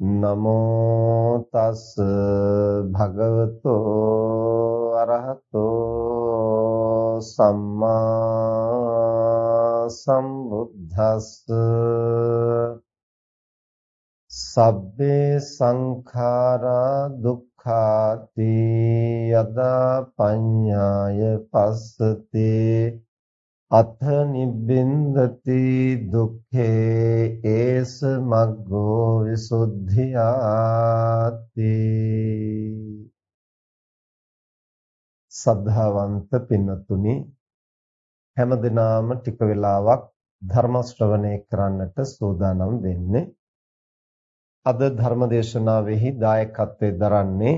නමෝ තස් භගවතෝ අරහතෝ සම්මා සම්බුද්දස්ස සබ්බේ සංඛාරා දුක්ඛාති යදා පඤ්ඤාය පස්සතේ අත නිබ්බින්දති දුක්ඛේ ඒස මග්ගෝ විසුද්ධියාති। සද්ධාවන්ත පින්නතුනි හැම දිනාම ටික වෙලාවක් ධර්ම ශ්‍රවණය කරන්නට සූදානම් වෙන්නේ. අද ධර්ම දේශනාවෙහි දායකත්වයෙන් දරන්නේ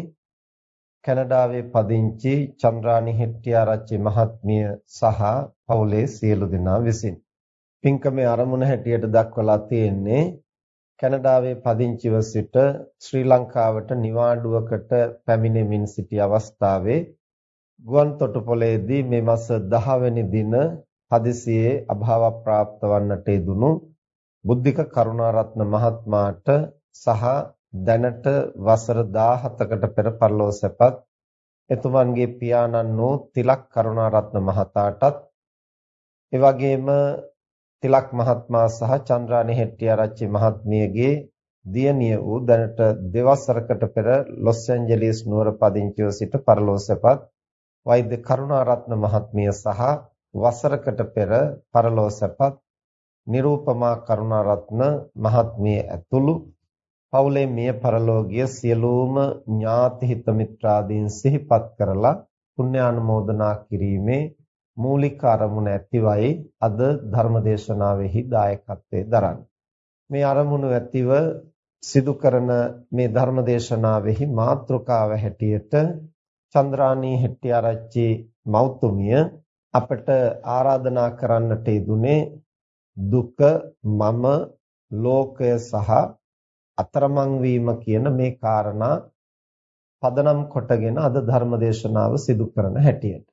කැනඩාවේ පදිංචි චන්ද්‍රානි හෙට්ටිආරච්චි මහත්මිය සහ පවුලේ සියලු දෙනා විසින්. පින්කමේ ආරමුණ හැටියට දක්වලා තියෙන්නේ කැනඩාවේ පදිංචිව සිට ශ්‍රී ලංකාවට නිවාඩුවකට පැමිණෙමින් සිටි අවස්ථාවේ ගුවන් තොටුපළේදී මේ මාස 10 වෙනි දින හදිසියේ අභාව ප්‍රාප්ත වන්නට යෙදුණු බුද්ධික කරුණාරත්න මහත්මයාට සහ දැනට වසර 17කට පෙර පරලෝ සැපත් එතුමන්ගේ පියාණන් වූ තිලක් කරුණාරත්න මහතාටත් ඒ වගේම තිලක් මහත්මයා සහ චන්ද්‍රානි හෙට්ටිආරච්චි මහත්මියගේ දියණිය වූ දැනට දෙවසරකට පෙර ලොස් ඇන්ජලිස් නුවර පදිංචිව සිට පරලෝ සැපත් වෛද්‍ය කරුණාරත්න මහත්මිය සහ වසරකට පෙර පරලෝ සැපත් නිරූපමා කරුණාරත්න මහත්මිය ඇතුළු පවුලේ මිය පරලෝකීය සියලුම ඥාති හිත මිත්‍රාදීන් සිහිපත් කරලා පුණ්‍යානුමෝදනා කිරීමේ මූලික අරමුණ ඇතිවයි අද ධර්මදේශනාවෙහි දායකත්වයේ දරන්නේ. මේ අරමුණු ඇතිව සිදු කරන මේ ධර්මදේශනාවෙහි මාතෘකාව හැටියට චන්ද්‍රාණී හෙට්ටිආරච්චි මෞතුමිය අපට ආරාධනා කරන්නට යෙදුනේ දුක මම ලෝකය සහ අතරමං වීම කියන මේ කාරණා පදනම් කොටගෙන අද ධර්මදේශනාව සිදු කරන හැටියට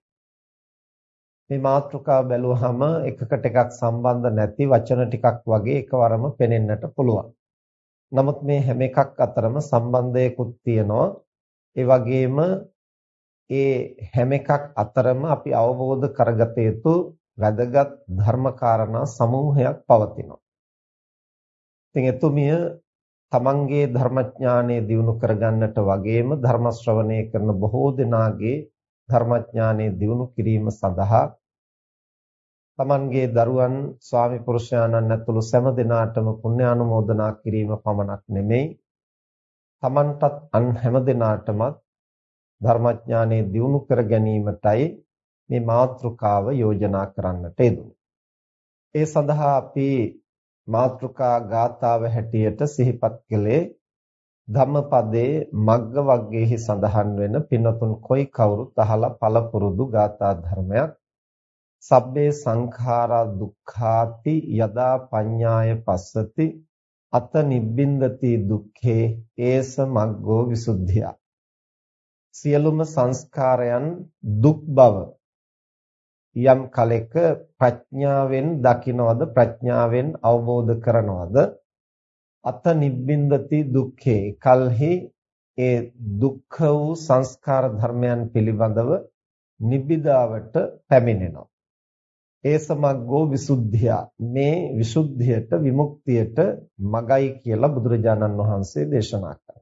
මේ මාතෘකාව බැලුවහම එකකට එකක් සම්බන්ධ නැති වචන ටිකක් වගේ එකවරම පෙනෙන්නට පුළුවන්. නමුත් මේ හැම එකක් අතරම සම්බන්ධයකුත් තියෙනවා. ඒ වගේම ඒ හැම එකක් අතරම අපි අවබෝධ කරගත යුතු වැදගත් ධර්මකාරණා සමූහයක් පවතිනවා. ඉතින් එතුමිය තමන්ගේ ධර්මඥානය දියුණු කරගන්නට වගේම ධර්ම ශ්‍රවණය කරන බොහෝ දෙනාගේ ධර්මඥානය දියුණු කිරීම සඳහා තමන්ගේ දරුවන් ස්වාමි පුරුෂයාණන් ඇතුළු සෑම දෙනාටම පුණ්‍යානුමෝදනා කිරීම පමණක් නෙමෙයි තමන්ටත් අන් හැම දෙනාටම ධර්මඥානය දියුණු කර ගැනීමටයි මේ මාතෘකාව යෝජනා කරන්නට යෙදුනේ. ඒ සඳහා අපි මාත්‍රිකා ගාථාව හැටියට සිහිපත් කළේ ධම්මපදයේ මග්ග වග්ගයේහි සඳහන් වෙන පින්නතුන් කොයි කවුරුත් අහලා පළපුරුදු ගාථා ධර්මයක්. සබ්බේ සංඛාරා දුක්ඛාති යදා පඤ්ඤාය පස්සති. අත නිබ්බින්දති දුක්ඛේ ඒස මග්ගෝ විසුද්ධිය. සියලුම සංස්කාරයන් දුක් බව යම් කලෙක ප්‍රඥාවෙන් දකිනවද ප්‍රඥාවෙන් අවබෝධ කරනවද? අත නිබ්බින්දති දුක්ඛේ. කල්හි ඒ දුක්ඛ වූ සංස්කාර ධර්මයන් පිළිබඳව නිබ්බිදාවට පැමිණෙනවා. ඒ සමග්ගෝ විසුද්ධිය. මේ විසුද්ධියට විමුක්තියට මගයි කියලා බුදුරජාණන් වහන්සේ දේශනා කළා.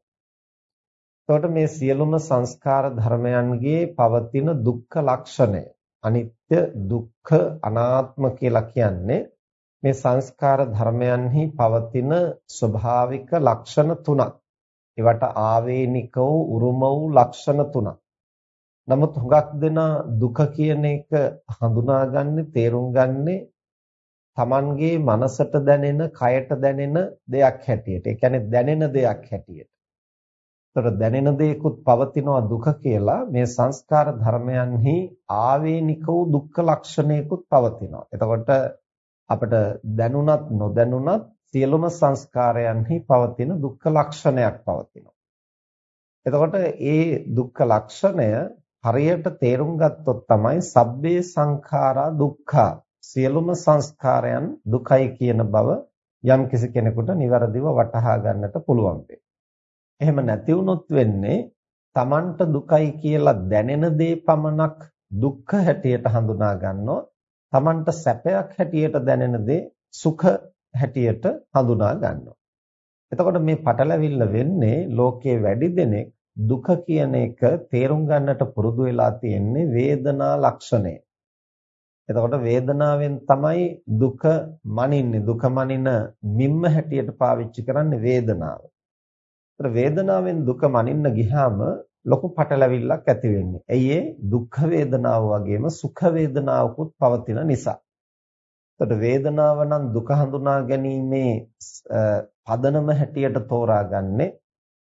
එතකොට මේ සියලුම සංස්කාර ධර්මයන්ගේ පවතින දුක්ඛ ලක්ෂණය අනිත්‍ය දුක්ඛ අනාත්ම කියලා කියන්නේ මේ සංස්කාර ධර්මයන්හි පවතින ස්වභාවික ලක්ෂණ තුනක්. ඒවට ආවේනික වූ උරුම වූ ලක්ෂණ තුනක්. නමුත් හුඟක් දෙනා දුක කියන එක හඳුනාගන්නේ තේරුම් ගන්නේ Tamanගේ මනසට දැනෙන, කයට දැනෙන දෙයක් හැටියට. ඒ කියන්නේ දැනෙන දෙයක් හැටියට. ඒතර දැනෙන දේකුත් පවතිනවා දුක කියලා මේ සංස්කාර ධර්මයන්හි ආවේනික වූ දුක්ඛ ලක්ෂණයකුත් පවතිනවා. එතකොට අපිට දැනුණත් නොදැනුණත් සියලුම සංස්කාරයන්හි පවතින දුක්ඛ ලක්ෂණයක් පවතිනවා. එතකොට ඒ දුක්ඛ ලක්ෂණය හරියට තේරුම් ගත්තොත් තමයි සබ්බේ සංඛාරා දුක්ඛා සියලුම සංස්කාරයන් දුකයි කියන බව යම් කිසි කෙනෙකුට નિවරදිව වටහා ගන්නට පුළුවන් එහෙම නැති වුනොත් වෙන්නේ Tamanට දුකයි කියලා දැනෙන දේ පමණක් දුක්ඛ හැටියට හඳුනා ගන්නෝ Tamanට සැපයක් හැටියට දැනෙන දේ සුඛ හැටියට හඳුනා ගන්නවා එතකොට මේ පටලැවිල්ල වෙන්නේ ලෝකයේ වැඩි දෙනෙක් දුක කියන එක තේරුම් ගන්නට පුරුදු වෙලා තියෙන්නේ වේදනා ලක්ෂණය. එතකොට වේදනාවෙන් තමයි දුක මනින්නේ. දුක මනින මිම්ම හැටියට පාවිච්චි කරන්නේ වේදනාව. ඒතර වේදනාවෙන් දුක මනින්න ගියාම ලොකු පටලැවිල්ලක් ඇති වෙන්නේ. ඇයි ඒ දුක්ඛ වේදනාව වගේම සුඛ වේදනාවකුත් පවතින නිසා. එතකොට වේදනාව නම් දුක හඳුනා ගැනීමේ පදනම හැටියට තෝරාගන්නේ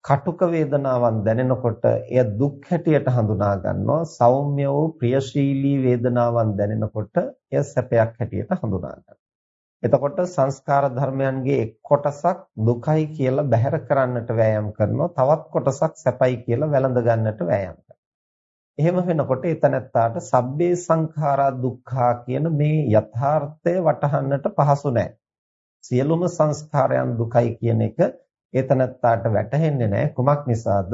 කටුක වේදනාවන් දැනෙනකොට එය දුක් හැටියට හඳුනා ගන්නවා සෞම්‍ය වූ ප්‍රියශීලී වේදනාවන් දැනෙනකොට එය සැපයක් හැටියට හඳුනා ගන්නවා එතකොට සංස්කාර ධර්මයන්ගේ එක් කොටසක් දුකයි කියලා බැහැර කරන්නට වෑයම් කරනවා. තවත් කොටසක් සැපයි කියලා වැළඳ ගන්නට වෑයම් කරනවා. එහෙම වෙනකොට එතනත්තාට සබ්බේ සංඛාරා දුක්ඛා කියන මේ යථාර්ථය වටහන්නට පහසු නැහැ සියලුම සංස්කාරයන් දුකයි කියන එක ඒ තනත්තාට වැටහෙන්නේ නැහැ කුමක් නිසාද?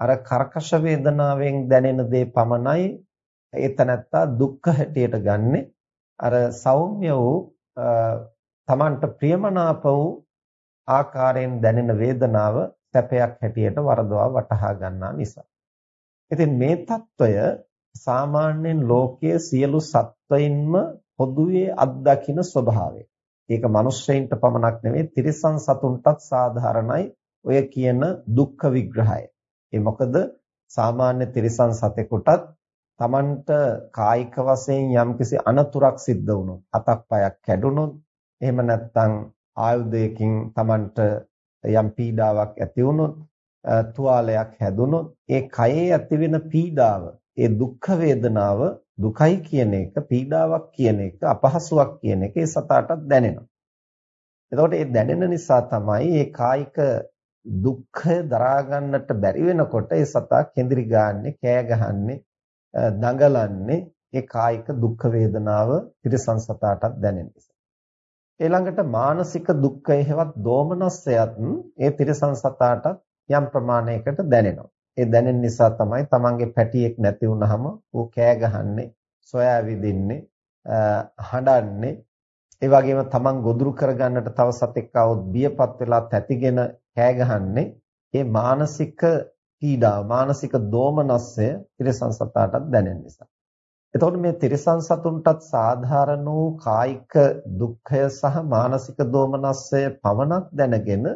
අර කර්කශ වේදනාවෙන් දැනෙන දේ පමණයි ඒ තනත්තා දුක්ඛ හැටියට ගන්නෙ. අර සෞම්‍ය වූ තමන්ට ප්‍රියමනාප වූ ආකාරයෙන් දැනෙන වේදනාව සැපයක් හැටියට වරදවා වටහා ගන්නා නිසා. ඉතින් මේ తত্ত্বය සාමාන්‍යයෙන් ලෝකයේ සියලු සත්වයින්ම පොදුවේ අත්දකින ස්වභාවය. ඒක මිනිස්සෙයින්ට පමණක් නෙවෙයි තිරිසන් සතුන්ටත් සාධාරණයි ඔය කියන දුක්ඛ විග්‍රහය. ඒ මොකද සාමාන්‍ය තිරිසන් සතෙකුටත් Tamanට කායික වශයෙන් යම්කිසි අනතුරක් සිද්ධ වුණොත් අතක් පයක් කැඩුනොත් එහෙම නැත්නම් ආයුධයකින් Tamanට යම් පීඩාවක් ඇති වුණොත් තුවාලයක් හැදුනොත් ඒ කයේ ඇතිවෙන පීඩාව ඒ දුක්ඛ වේදනාව දුකයි කියන එක පීඩාවක් කියන එක අපහසුාවක් කියන එක ඒ සතාටත් දැනෙනවා. එතකොට ඒ දැනෙන නිසා තමයි මේ කායික දුක්ඛය දරා ගන්නට බැරි වෙනකොට ඒ සතා කෙඳිරි ගාන්නේ, කෑ ගහන්නේ, දඟලන්නේ ඒ කායික දුක්ඛ වේදනාව තිරසං සතාටත් දැනෙන නිසා. ඊළඟට මානසික දුක්ඛය හෙවත් දෝමනස්සයත් ඒ තිරසං සතාටත් යම් ප්‍රමාණයකට දැනෙනවා. ඒ දැනෙන නිසා තමයි තමන්ගේ පැටියෙක් නැති වුනහම ඌ කෑ ගහන්නේ, සොයා විදින්නේ, හඬන්නේ. ඒ වගේම තමන් ගොදුරු කරගන්නට තව සතෙක් આવොත් බියපත් වෙලා තැතිගෙන කෑ ගහන්නේ. ඒ මානසික පීඩාව, මානසික දෝමනස්සය තිරසං සතාටත් දැනෙන නිසා. එතකොට මේ තිරසං සතුන්ටත් සාධාරණ වූ කායික දුක්ඛය සහ මානසික දෝමනස්සය පමණක් දැනගෙන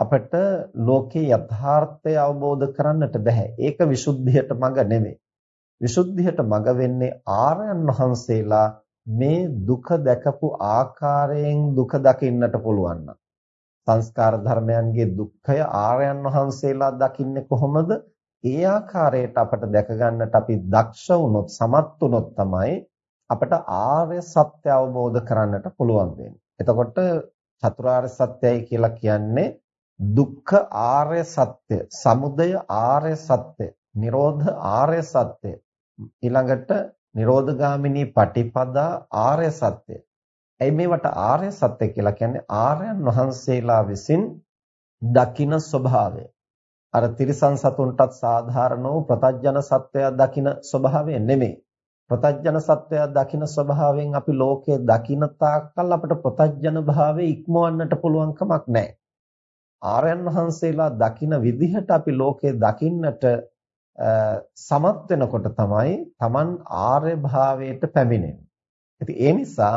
අපිට ලෝකේ යථාර්ථය අවබෝධ කරන්නට බෑ. ඒක විසුද්ධියට මඟ නෙමෙයි. විසුද්ධියට මඟ වෙන්නේ ආර්යයන් වහන්සේලා මේ දුක දැකපු ආකාරයෙන් දුක දකින්නට පුළුවන් සංස්කාර ධර්මයන්ගේ දුක්ඛය ආර්යයන් වහන්සේලා දකින්නේ කොහොමද? ඒ ආකාරයට අපට දැක ගන්නට අපි දක්ෂ වුණොත් සමත් වුණොත් තමයි අපට ආර්ය සත්‍ය අවබෝධ කරන්නට පුළුවන් වෙන්නේ. එතකොට චතුරාර්ය සත්‍යයි කියලා කියන්නේ දුක්ඛ ආර්ය සත්‍ය, සමුදය ආර්ය සත්‍ය, නිරෝධ ආර්ය සත්‍ය. ඊළඟට නිරෝධගාමිනී පටිපදා ආර්ය සත්‍ය. එයි මේවට ආර්ය සත්‍ය කියලා කියන්නේ ආර්යයන් වහන්සේලා විසින් දකින ස්වභාවය. අර තිරිසන් සතුන්ටත් සාධාරණ වූ ප්‍රතඥ සත්වයා දකින ස්වභාවය නෙමෙයි. ප්‍රතඥ සත්වයා දකින ස්වභාවයෙන් අපි ලෝකයේ දකින තාක්කල් අපට ප්‍රතඥ භාවයේ ඉක්මවන්නට පුළුවන් කමක් නැහැ. ආර්යයන් වහන්සේලා දකින විදිහට අපි ලෝකයේ දකින්නට සමත් වෙනකොට තමයි Taman ආර්ය භාවයට පැමිණෙන්නේ. ඉතින් ඒ නිසා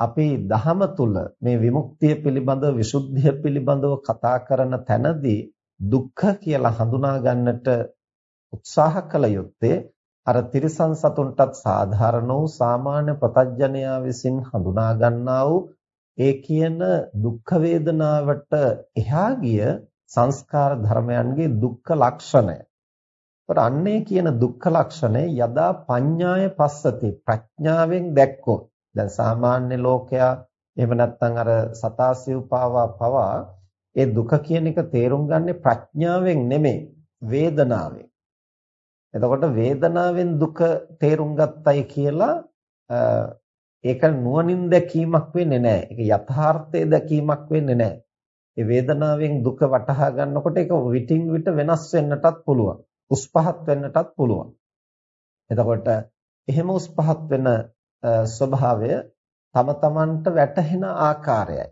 අපි දහම තුල මේ විමුක්තිය පිළිබඳව විසුද්ධිය පිළිබඳව කතා කරන තැනදී දුක්ඛ කියලා හඳුනා ගන්නට උත්සාහ කළ යුත්තේ අර තිරිසන් සතුන්ටත් සාධාරණ වූ සාමාන්‍ය ප්‍රතඥයා විසින් හඳුනා ගන්නා වූ ඒ කියන දුක්ඛ වේදනාවට එහා ගිය සංස්කාර ධර්මයන්ගේ දුක්ඛ ලක්ෂණය. ඒතර අන්නේ කියන දුක්ඛ ලක්ෂණය යදා පඤ්ඤාය පස්සති ප්‍රඥාවෙන් දැක්කොත් දැන් සාමාන්‍ය ලෝකයා එහෙම නැත්නම් අර සතාසිව්පාවා පවා ඒ දුක කියන එක තේරුම් ගන්නේ ප්‍රඥාවෙන් නෙමෙයි වේදනාවෙන්. එතකොට වේදනාවෙන් දුක තේරුම් ගත්තයි කියලා ඒක නුවණින් දැකීමක් වෙන්නේ නැහැ. ඒක යථාර්ථයේ දැකීමක් වෙන්නේ නැහැ. ඒ වේදනාවෙන් දුක වටහා ගන්නකොට ඒක විටින් විට වෙනස් වෙන්නටත් පුළුවන්. උස්පහත් වෙන්නටත් පුළුවන්. එතකොට එහෙම උස්පහත් වෙන ස්වභාවය තම තමන්ට වැටහෙන ආකාරයයි.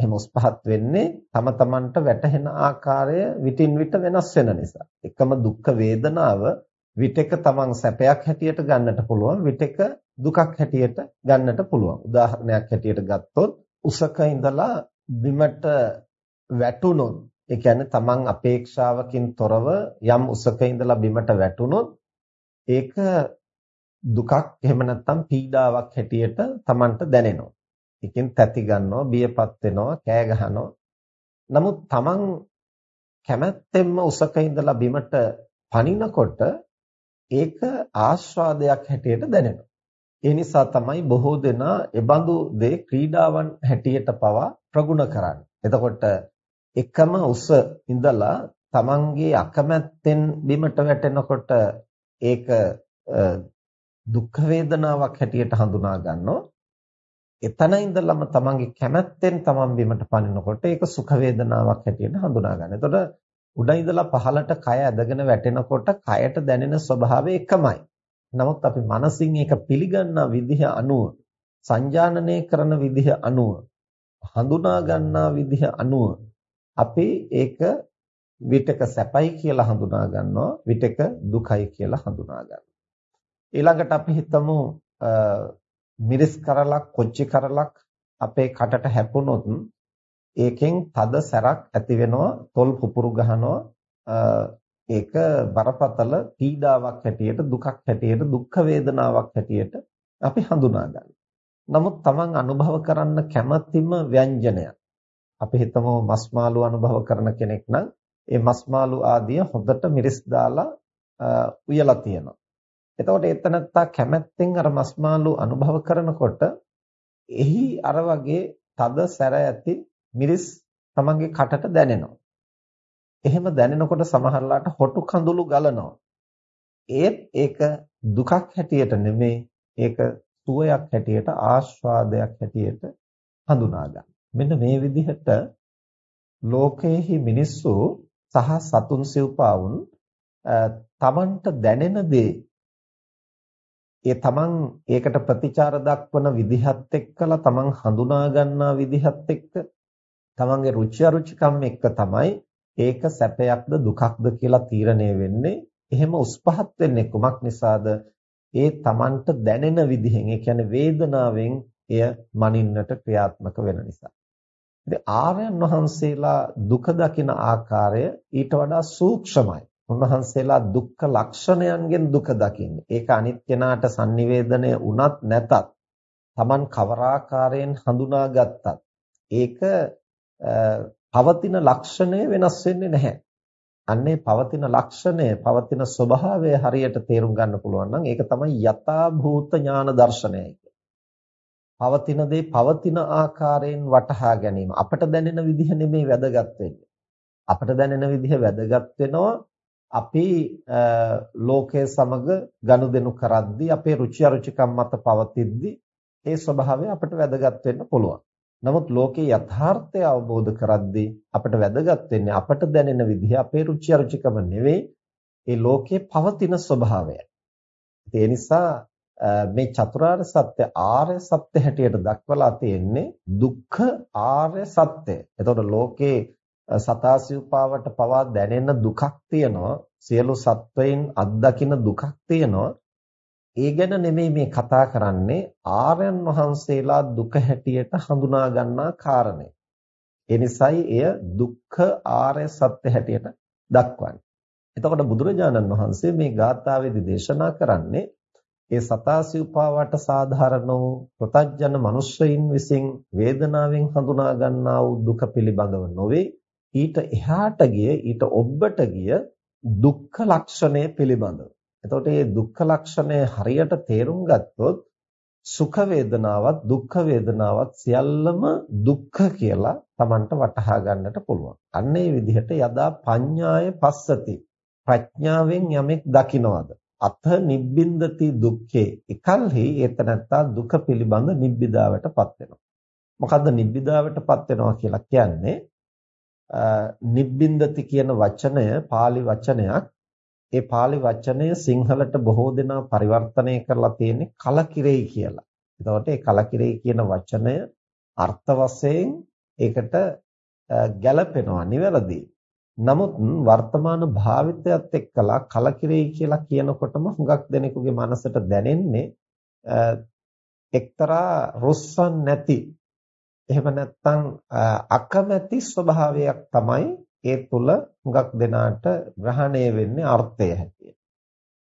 එහෙම උස් පහත් වෙන්නේ තම තමන්ට වැටහෙන ආකාරය විටින් විට වෙනස් වෙන නිසා. එකම දුක් වේදනාව විටක තමන් සැපයක් හැටියට ගන්නට පුළුවන් විටක දුකක් හැටියට ගන්නට පුළුවන්. උදාහරණයක් හැටියට ගත්තොත් උසක ඉඳලා බිමට වැටුනොත් ඒ කියන්නේ තමන් අපේක්ෂාවකින් තොරව යම් උසක ඉඳලා බිමට වැටුනොත් ඒක දුකක් එහෙම නැත්නම් පීඩාවක් හැටියට තමන්ට දැනෙනවා. එකෙන් තැති ගන්නවා, බියපත් වෙනවා, කෑ ගහනවා. නමුත් Taman කැමැත්තෙන්ම උසක ඉඳලා බිමට පනිනකොට ඒක ආස්වාදයක් හැටියට දැනෙනවා. ඒ නිසා තමයි බොහෝ දෙනා එබඳු දේ ක්‍රීඩාවන් හැටියට පවා ප්‍රගුණ කරන්නේ. එතකොට එකම උස ඉඳලා Tamanගේ අකමැත්තෙන් බිමට වැටෙනකොට ඒක දුක් වේදනාවක් හැටියට හඳුනා ගන්නවා. එතන ඉඳලම තමන්ගේ කැමැත්තෙන් තමන් බිමට පනිනකොට ඒක සුඛ වේදනාවක් හැටියට හඳුනා ගන්න. එතකොට උඩ ඉඳලා පහළට කය ඇදගෙන වැටෙනකොට කයට දැනෙන ස්වභාවය එකමයි. නමුත් අපි මනසින් ඒක පිළිගන්නා විදිහ අනුව සංජානනය කරන විදිහ අනුව හඳුනා ගන්නා විදිහ අනුව අපි ඒක විතක සැපයි කියලා හඳුනා ගන්නවා විතක දුකයි කියලා හඳුනා ගන්නවා ඊළඟට අපි හිතමු මිරිස් කරලක් කොච්චි කරලක් අපේ කටට හැපුණොත් ඒකෙන් තද සැරක් ඇති වෙනවා තොල් පුපුරු ගහනවා ඒක බරපතල පීඩාවක් හැටියට දුකක් හැටියට දුක් වේදනාවක් හැටියට අපි හඳුනා ගන්නවා. නමුත් Taman අනුභව කරන්න කැමැතිම ව්‍යංජනය අපි හිතමු මස් මාළු අනුභව කරන කෙනෙක් නම් ඒ මස් මාළු ආදිය හොඳට මිරිස් දාලා උයලා තියෙනවා. එතකොට එතනත්තා කැමැත්තෙන් අර මස් මාළු අනුභව කරනකොට එහි අර වගේ තද සැර ඇති මිරිස් තමන්ගේ කටට දැනෙනවා. එහෙම දැනෙනකොට සමහරලාට හොටු කඳුළු ගලනවා. ඒත් ඒක දුකක් හැටියට නෙමෙයි ඒක සුවයක් හැටියට ආස්වාදයක් හැටියට හඳුනා ගන්න. මෙන්න මේ විදිහට ලෝකයේහි මිනිස්සු සහ සතුන් සිව්පාවුන් තමන්ට දැනෙන දේ ඒ තමන් ඒකට ප්‍රතිචාර දක්වන විදිහත් එක්කලා තමන් හඳුනා ගන්නා විදිහත් එක්ක තමන්ගේ රුචි අරුචිකම් එක්ක තමයි ඒක සැපයක්ද දුකක්ද කියලා තීරණය වෙන්නේ. එහෙම උස්පහත් වෙන්නේ කුමක් නිසාද? ඒ තමන්ට දැනෙන විදිහෙන් ඒ කියන්නේ වේදනාවෙන් එය මනින්නට ක්‍රියාත්මක වෙන නිසා. ඉතින් ආර්යයන් වහන්සේලා දුක දකින ආකාරය ඊට වඩා සූක්ෂමයි. උන්වහන්සේලා දුක්ඛ ලක්ෂණයන්ගෙන් දුක දකින්නේ. ඒක අනිත් කෙනාට sannivedanaya වුණත් නැතත් Taman කවරාකාරයෙන් හඳුනාගත්තත් ඒක පවතින ලක්ෂණය වෙනස් වෙන්නේ නැහැ. අන්නේ පවතින ලක්ෂණය, පවතින ස්වභාවය හරියට තේරුම් ගන්න පුළුවන් නම් ඒක තමයි යථා භූත ඥාන දර්ශනයයි පවතින දේ පවතින ආකාරයෙන් වටහා ගැනීම අපට දැනෙන විදිහ නෙමෙයි වැදගත් වෙන්නේ. අපට දැනෙන විදිහ වැදගත් වෙනවා අපි ලෝකයේ සමග ගනුදෙනු කරද්දී අපේ රුචි අරුචිකම් මත පවතිද්දී ඒ ස්වභාවය අපට වැදගත් වෙන්න පුළුවන්. නමුත් ලෝකේ යථාර්ථය අවබෝධ කරද්දී අපට වැදගත් වෙන්නේ අපට දැනෙන විදිහ අපේ රුචි අරුචිකම නෙවෙයි ඒ ලෝකේ පවතින ස්වභාවය. ඒ නිසා මේ චතුරාර්ය සත්‍ය ආර්ය සත්‍ය හැටියට දක්වලා තියෙන්නේ දුක්ඛ ආර්ය සත්‍ය. එතකොට ලෝකේ සතාසිව්පාවට පවා දැනෙන දුකක් තියෙනවා. සියලු සත්වයින් අත්දකින දුකක් තියෙනවා. ඒ ගැන නෙමෙයි මේ කතා කරන්නේ ආර්යයන් වහන්සේලා දුක හැටියට හඳුනා ගන්නා කාරණේ. ඒ නිසායි එය දුක්ඛ ආර්ය සත්‍ය හැටියට දක්වන්නේ. එතකොට බුදුරජාණන් වහන්සේ මේ ගාථාවේදී දේශනා කරන්නේ ඒ සතාසිව්පාවට සාධාරණ වූ ප්‍රතඥ මනුෂ්‍යයින් විසින් වේදනාවෙන් හඳුනා ගන්නා වූ දුක පිළිබඳව නොවේ ඊට එහාට ගිය ඊට ඔබට ගිය දුක්ඛ ලක්ෂණය පිළිබඳව. එතකොට මේ දුක්ඛ ලක්ෂණය හරියට තේරුම් ගත්තොත් සුඛ වේදනාවත් දුක්ඛ වේදනාවත් සියල්ලම දුක්ඛ කියලා Tamanට වටහා ගන්නට පුළුවන්. අන්න ඒ විදිහට යදා පඤ්ඤාය පස්සති. ප්‍රඥාවෙන් යමෙක් දකිනවද? අත නිබ්බින්දති දුක්ඛේ. එකල්හි ඒතනත්තා දුක පිළිබඳ නිබ්බිදාවටපත් වෙනවා. මොකද්ද නිබ්බිදාවටපත් වෙනවා කියලා කියන්නේ? නිබ්බින්දති කියන වචනය pāli වචනයක් ඒ pāli වචනය සිංහලට බොහෝ දෙනා පරිවර්තනය කරලා තියෙන්නේ කලකිරෙයි කියලා. එතකොට ඒ කලකිරෙයි කියන වචනය අර්ථ වශයෙන් ඒකට ගැළපෙනවා නිවැරදි. නමුත් වර්තමාන භාවිතයත් එක්කලා කලකිරෙයි කියලා කියනකොටම හුඟක් දෙනෙකුගේ මනසට දැනෙන්නේ එක්තරා රොස්සන් නැති එහෙම නැත්නම් අකමැති ස්වභාවයක් තමයි ඒ තුල හුඟක් දෙනාට ග්‍රහණය වෙන්නේ අර්ථය හැටියට.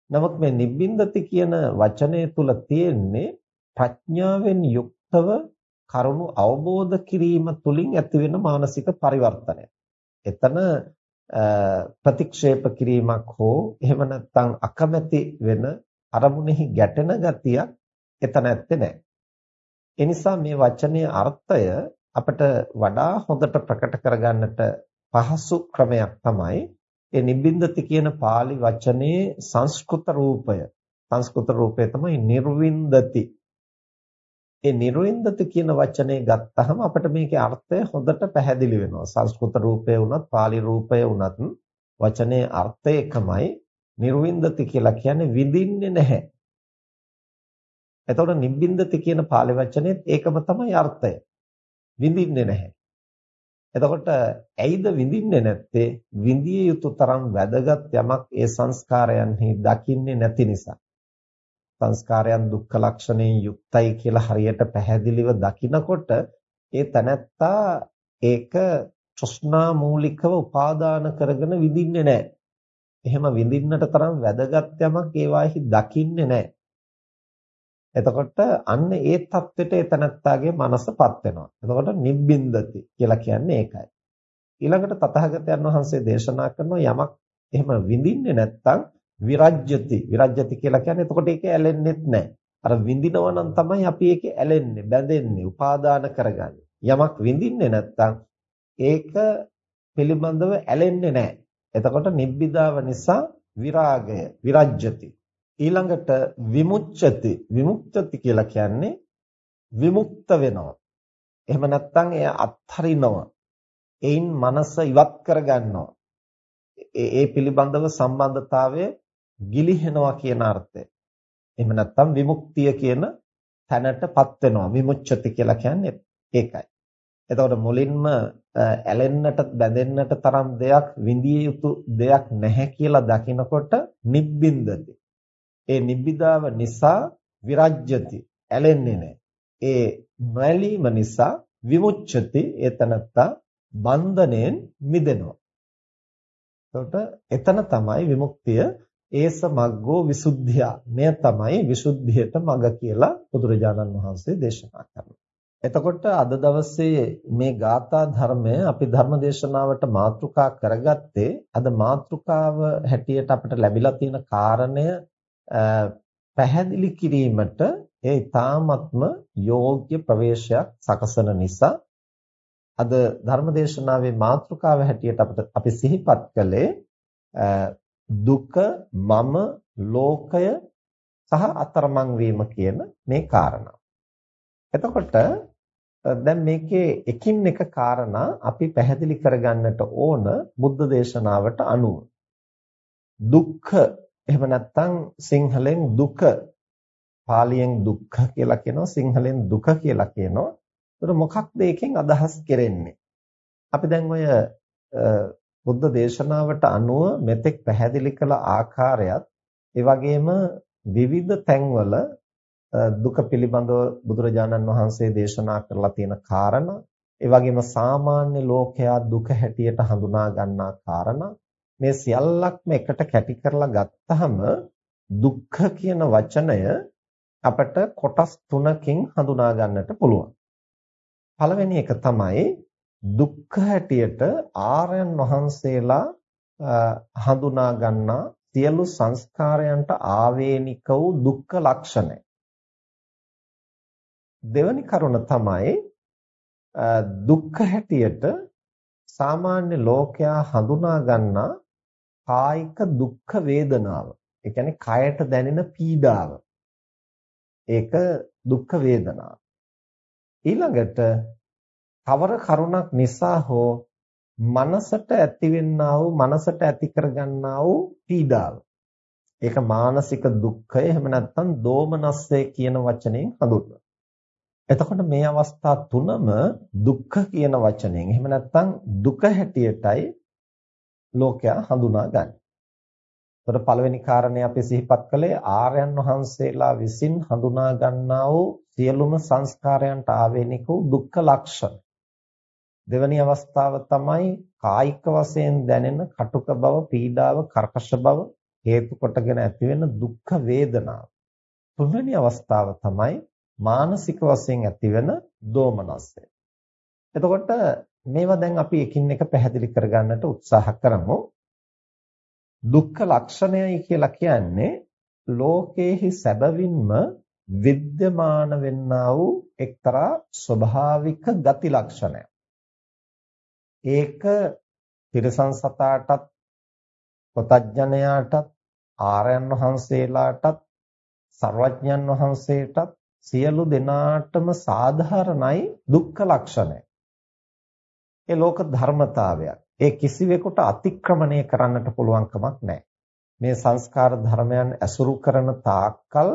නමුත් මේ නිබ්බින්දති කියන වචනය තුල තියෙන්නේ ප්‍රඥාවෙන් යුක්තව කරුණු අවබෝධ කිරීම තුලින් ඇතිවෙන මානසික පරිවර්තනය. එතන ප්‍රතික්ෂේප කිරීමක් හෝ එහෙම නැත්නම් අකමැති වෙන අරමුණෙහි ගැටෙන ගතියක් එතන ඇත්තේ නැහැ. ඒ නිසා මේ වචනයේ අර්ථය අපිට වඩා හොඳට ප්‍රකට කරගන්නට පහසු ක්‍රමයක් තමයි ඒ නිබ්බින්දති කියන pāli වචනේ සංස්කෘත රූපය. සංස්කෘත රූපය තමයි නිර්වින්දති. ඒ නිර්වින්දති කියන වචනේ ගත්තහම අපිට මේකේ අර්ථය හොඳට පැහැදිලි වෙනවා. සංස්කෘත රූපය වුණත් pāli රූපය වුණත් වචනේ අර්ථය එකමයි. නිර්වින්දති කියලා කියන්නේ විඳින්නේ නැහැ. එතකොට නිබ්බින්දති කියන pāli වචනේත් ඒකම තමයි අර්ථය. විඳින්නේ නැහැ. එතකොට ඇයිද විඳින්නේ නැත්තේ? විඳිය යුතු තරම් වැදගත් යමක් ඒ සංස්කාරයන්හි දකින්නේ නැති නිසා. සංස්කාරයන් දුක්ඛ ලක්ෂණයෙන් යුක්තයි කියලා හරියට පැහැදිලිව දකිනකොට ඒ තනත්තා ඒක තෘෂ්ණා මූලිකව උපාදාන කරගෙන විඳින්නේ නැහැ. එහෙම විඳින්නට තරම් වැදගත් යමක් ඒවාෙහි දකින්නේ නැහැ. එතකොට අන්න ඒ தത്വෙට එතනත්තාගේ මනසපත් වෙනවා. එතකොට නිබ්බින්දති කියලා කියන්නේ ඒකයි. ඊළඟට තථාගතයන් වහන්සේ දේශනා කරන යමක් එහෙම විඳින්නේ නැත්තම් විරජ්‍යති. විරජ්‍යති කියලා කියන්නේ එතකොට ඒක ඇලෙන්නෙත් නැහැ. අර විඳිනවා නම් තමයි අපි ඒක ඇලෙන්නේ, බැඳෙන්නේ, උපාදාන කරගන්නේ. යමක් විඳින්නේ නැත්තම් ඒක පිළිබඳව ඇලෙන්නේ නැහැ. එතකොට නිබ්බිදාව නිසා විරාගය විරජ්‍යති ඊළඟට විමුච්ඡති විමුක්තති කියලා කියන්නේ විමුක්ත වෙනවා. එහෙම නැත්නම් එය අත්හරිනවා. එයින් මනස ඉවත් කරගන්නවා. ඒ පිළිබඳව සම්බන්ධතාවය ගිලිහෙනවා කියන අර්ථය. එහෙම නැත්නම් විමුක්තිය කියන තැනටපත් වෙනවා. විමුච්ඡති කියලා කියන්නේ ඒකයි. එතකොට මුලින්ම ඇලෙන්නට බැඳෙන්නට තරම් දෙයක් විඳිය යුතු දෙයක් නැහැ කියලා දකිනකොට නිබ්බින්දති. ඒ නිබ්බිදාව නිසා විරජ්‍යති ඇලෙන්නේ නැහැ. ඒ නොඇලීම නිසා විමුච්ඡති ඒතනත්තා බන්ධණයෙන් මිදෙනවා. එතකොට එතන තමයි විමුක්තිය ඒස මග්ගෝ විසුද්ධිය. මෙය තමයි විසුද්ධියට මඟ කියලා බුදුරජාණන් වහන්සේ දේශනා කරනවා. එතකොට අද දවසේ මේ ගාථා ධර්මය අපි ධර්ම දේශනාවට මාතෘකා කරගත්තේ අද මාතෘකාව හැටියට අපිට ලැබිලා තියෙන කාරණය පැහැදිලි කිරීමට ඒ ඊ타ත්ම යෝග්‍ය ප්‍රවේශයක් සකසන නිසා අද ධර්මදේශනාවේ මාතෘකාව හැටියට අපිට අපි සිහිපත් කළේ දුක මම ලෝකය සහ අතරමං වීම කියන මේ කාරණා. එතකොට දැන් මේකේ එකින් එක කාරණා අපි පැහැදිලි කරගන්නට ඕන බුද්ධ දේශනාවට අනුව. දුක්ඛ එහෙම නැත්නම් සිංහලෙන් දුක පාලියෙන් දුක්ඛ කියලා කියනවා සිංහලෙන් දුක කියලා කියනවා. ඒතර මොකක්ද ඒකෙන් අදහස් කරන්නේ? අපි දැන් ඔය බුද්ධ දේශනාවට අනුව මෙතෙක් පැහැදිලි කළ ආකාරයත් ඒ වගේම විවිධ තැන්වල දුක පිළිබඳව බුදුරජාණන් වහන්සේ දේශනා කරලා තියෙන කාරණා ඒ වගේම සාමාන්‍ය ලෝකයා දුක හැටියට හඳුනා ගන්නා කාරණා මේ සියල්ලක්ම එකට කැටි කරලා ගත්තහම දුක්ඛ කියන වචනය අපට කොටස් තුනකින් හඳුනා ගන්නට පුළුවන්. පළවෙනි එක තමයි දුක්ඛ හැටියට ආර්යයන් වහන්සේලා හඳුනා ගන්නා සියලු සංස්කාරයන්ට ආවේනික වූ දුක්ඛ ලක්ෂණය. දෙවැනි කරුණ තමයි දුක්ඛ හැටියට සාමාන්‍ය ලෝකයා හඳුනා ගන්නා කායික දුක්ඛ වේදනාව. ඒ කියන්නේ කයට දැනෙන පීඩාව. ඒක දුක්ඛ වේදනාව. ඊළඟට කවර කරුණක් නිසා හෝ මනසට ඇතිවෙන්නා වූ මනසට ඇති කරගන්නා වූ පීඩාව. ඒක මානසික දුක්ඛය එහෙම නැත්නම් දෝමනස්සය කියන වචනයෙන් හඳුන්වනවා. එතකොට මේ අවස්ථා තුනම දුක්ඛ කියන වචනයෙන් එහෙම නැත්නම් දුක හැටියටයි ලෝකයා හඳුනාගන්නේ. එතකොට පළවෙනි කාරණේ අපි සිහිපත් කළේ ආර්යයන් වහන්සේලා විසින් හඳුනා ගන්නා වූ සියලුම සංස්කාරයන්ට ආවේනික වූ දුක්ඛ ලක්ෂණ. දෙවැනි අවස්ථාව තමයි කායික වශයෙන් දැනෙන කටුක බව, පීඩාව, කර්කශ බව හේතු කොටගෙන ඇතිවෙන දුක්ඛ වේදනාව. තුන්වෙනි අවස්ථාව තමයි මානසික වශයෙන් ඇතිවෙන දෝමනස්සය. එතකොට මේවා දැන් අපි එකින් එක පැහැදිලි කරගන්නට උත්සාහ කරමු. දුක්ඛ ලක්ෂණයයි කියලා කියන්නේ ලෝකේහි සැබවින්ම විද්‍යමාන වෙන්නා වූ එක්තරා ස්වභාවික ගති ලක්ෂණයක්. ඒක තිරසං සතාටත් පොතඥයාටත් ආර්යයන් වහන්සේලාටත් සර්වඥයන් වහන්සේටත් සියලු දෙනාටම සාධාරණයි දුක්ඛ ලක්ෂණය. ඒ ලෝක ධර්මතාවයක්. ඒ කිසිවෙකුට අතික්‍රමණය කරන්නට පුළුවන් කමක් නැහැ. මේ සංස්කාර ධර්මයන් ඇසුරු කරන තාක්කල්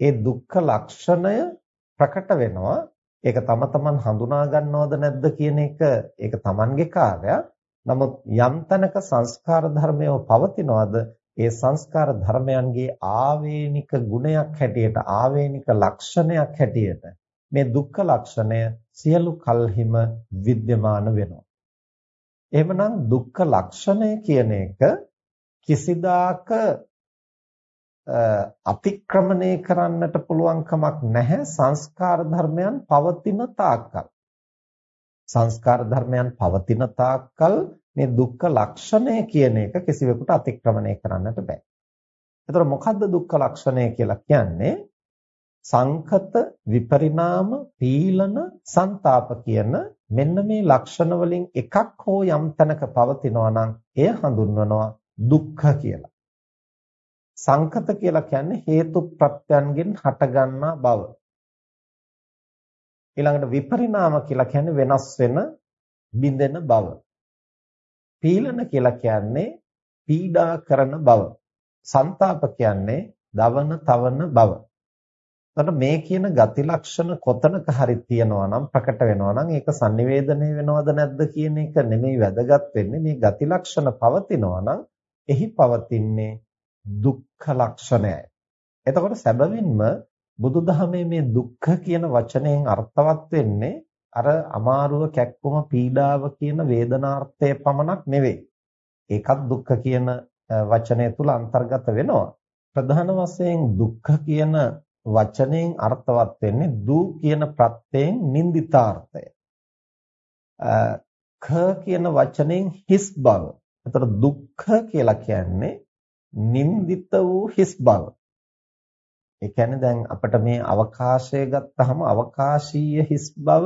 ඒ දුක්ඛ ලක්ෂණය ප්‍රකට වෙනවා. ඒක තම තමන් හඳුනා ගන්නවද නැද්ද කියන එක ඒක තමන්ගේ කාර්යයක්. නමුත් යම් තැනක සංස්කාර ධර්මයව පවතිනවද ඒ සංස්කාර ධර්මයන්ගේ ආවේනික ගුණයක් හැටියට ආවේනික ලක්ෂණයක් හැටියට මේ දුක්ඛ ලක්ෂණය සියලු කල්හිම विद्यमान වෙනවා. එහෙමනම් දුක්ඛ ලක්ෂණය කියන එක කිසිදාක අතික්‍රමණය කරන්නට පුළුවන් කමක් නැහැ සංස්කාර ධර්මයන් පවතින තාක්කල්. සංස්කාර ධර්මයන් පවතින තාක්කල් මේ දුක්ඛ ලක්ෂණය කියන එක කිසිවෙකුට අතික්‍රමණය කරන්නට බෑ. එතකොට මොකද්ද දුක්ඛ ලක්ෂණය කියලා කියන්නේ? සංකත විපරිණාම පීලන ਸੰతాප කියන මෙන්න මේ ලක්ෂණ වලින් එකක් හෝ යම් තැනක පවතිනවා නම් එය හඳුන්වනවා දුක්ඛ කියලා. සංකත කියලා කියන්නේ හේතු ප්‍රත්‍යයන්ගෙන් හටගන්නා බව. ඊළඟට විපරිණාම කියලා කියන්නේ වෙනස් වෙන බිඳෙන බව. පීලන කියලා කියන්නේ පීඩා කරන බව. ਸੰతాප කියන්නේ දවන තවන බව. එතකොට මේ කියන ගති ලක්ෂණ කොතනක හරි තියෙනවා නම් ප්‍රකට වෙනවා නම් ඒක sannivedanaya වෙනවද නැද්ද කියන එක නෙමෙයි වැදගත් වෙන්නේ මේ ගති ලක්ෂණ පවතිනවා නම් එහි පවතින්නේ දුක්ඛ ලක්ෂණයයි. එතකොට සැබවින්ම බුදුදහමේ මේ දුක්ඛ කියන වචනයෙන් අර්ථවත් වෙන්නේ අර අමාරුව කැක්කුම පීඩාව කියන වේදනාර්ථය පමණක් නෙවෙයි. ඒකත් දුක්ඛ කියන වචනය තුල අන්තර්ගත වෙනවා. ප්‍රධාන වශයෙන් දුක්ඛ කියන වචනයෙන් අර්ථවත් වෙන්නේ දු කියන ප්‍රත්‍යයෙන් නින්දිතාර්ථය. ක කියන වචනයෙන් හිස් බව. එතකොට දුක්ඛ කියලා කියන්නේ නින්දිත වූ හිස් බව. ඒ කියන්නේ දැන් අපිට මේ අවකාශය ගත්තහම අවකාශීය හිස් බව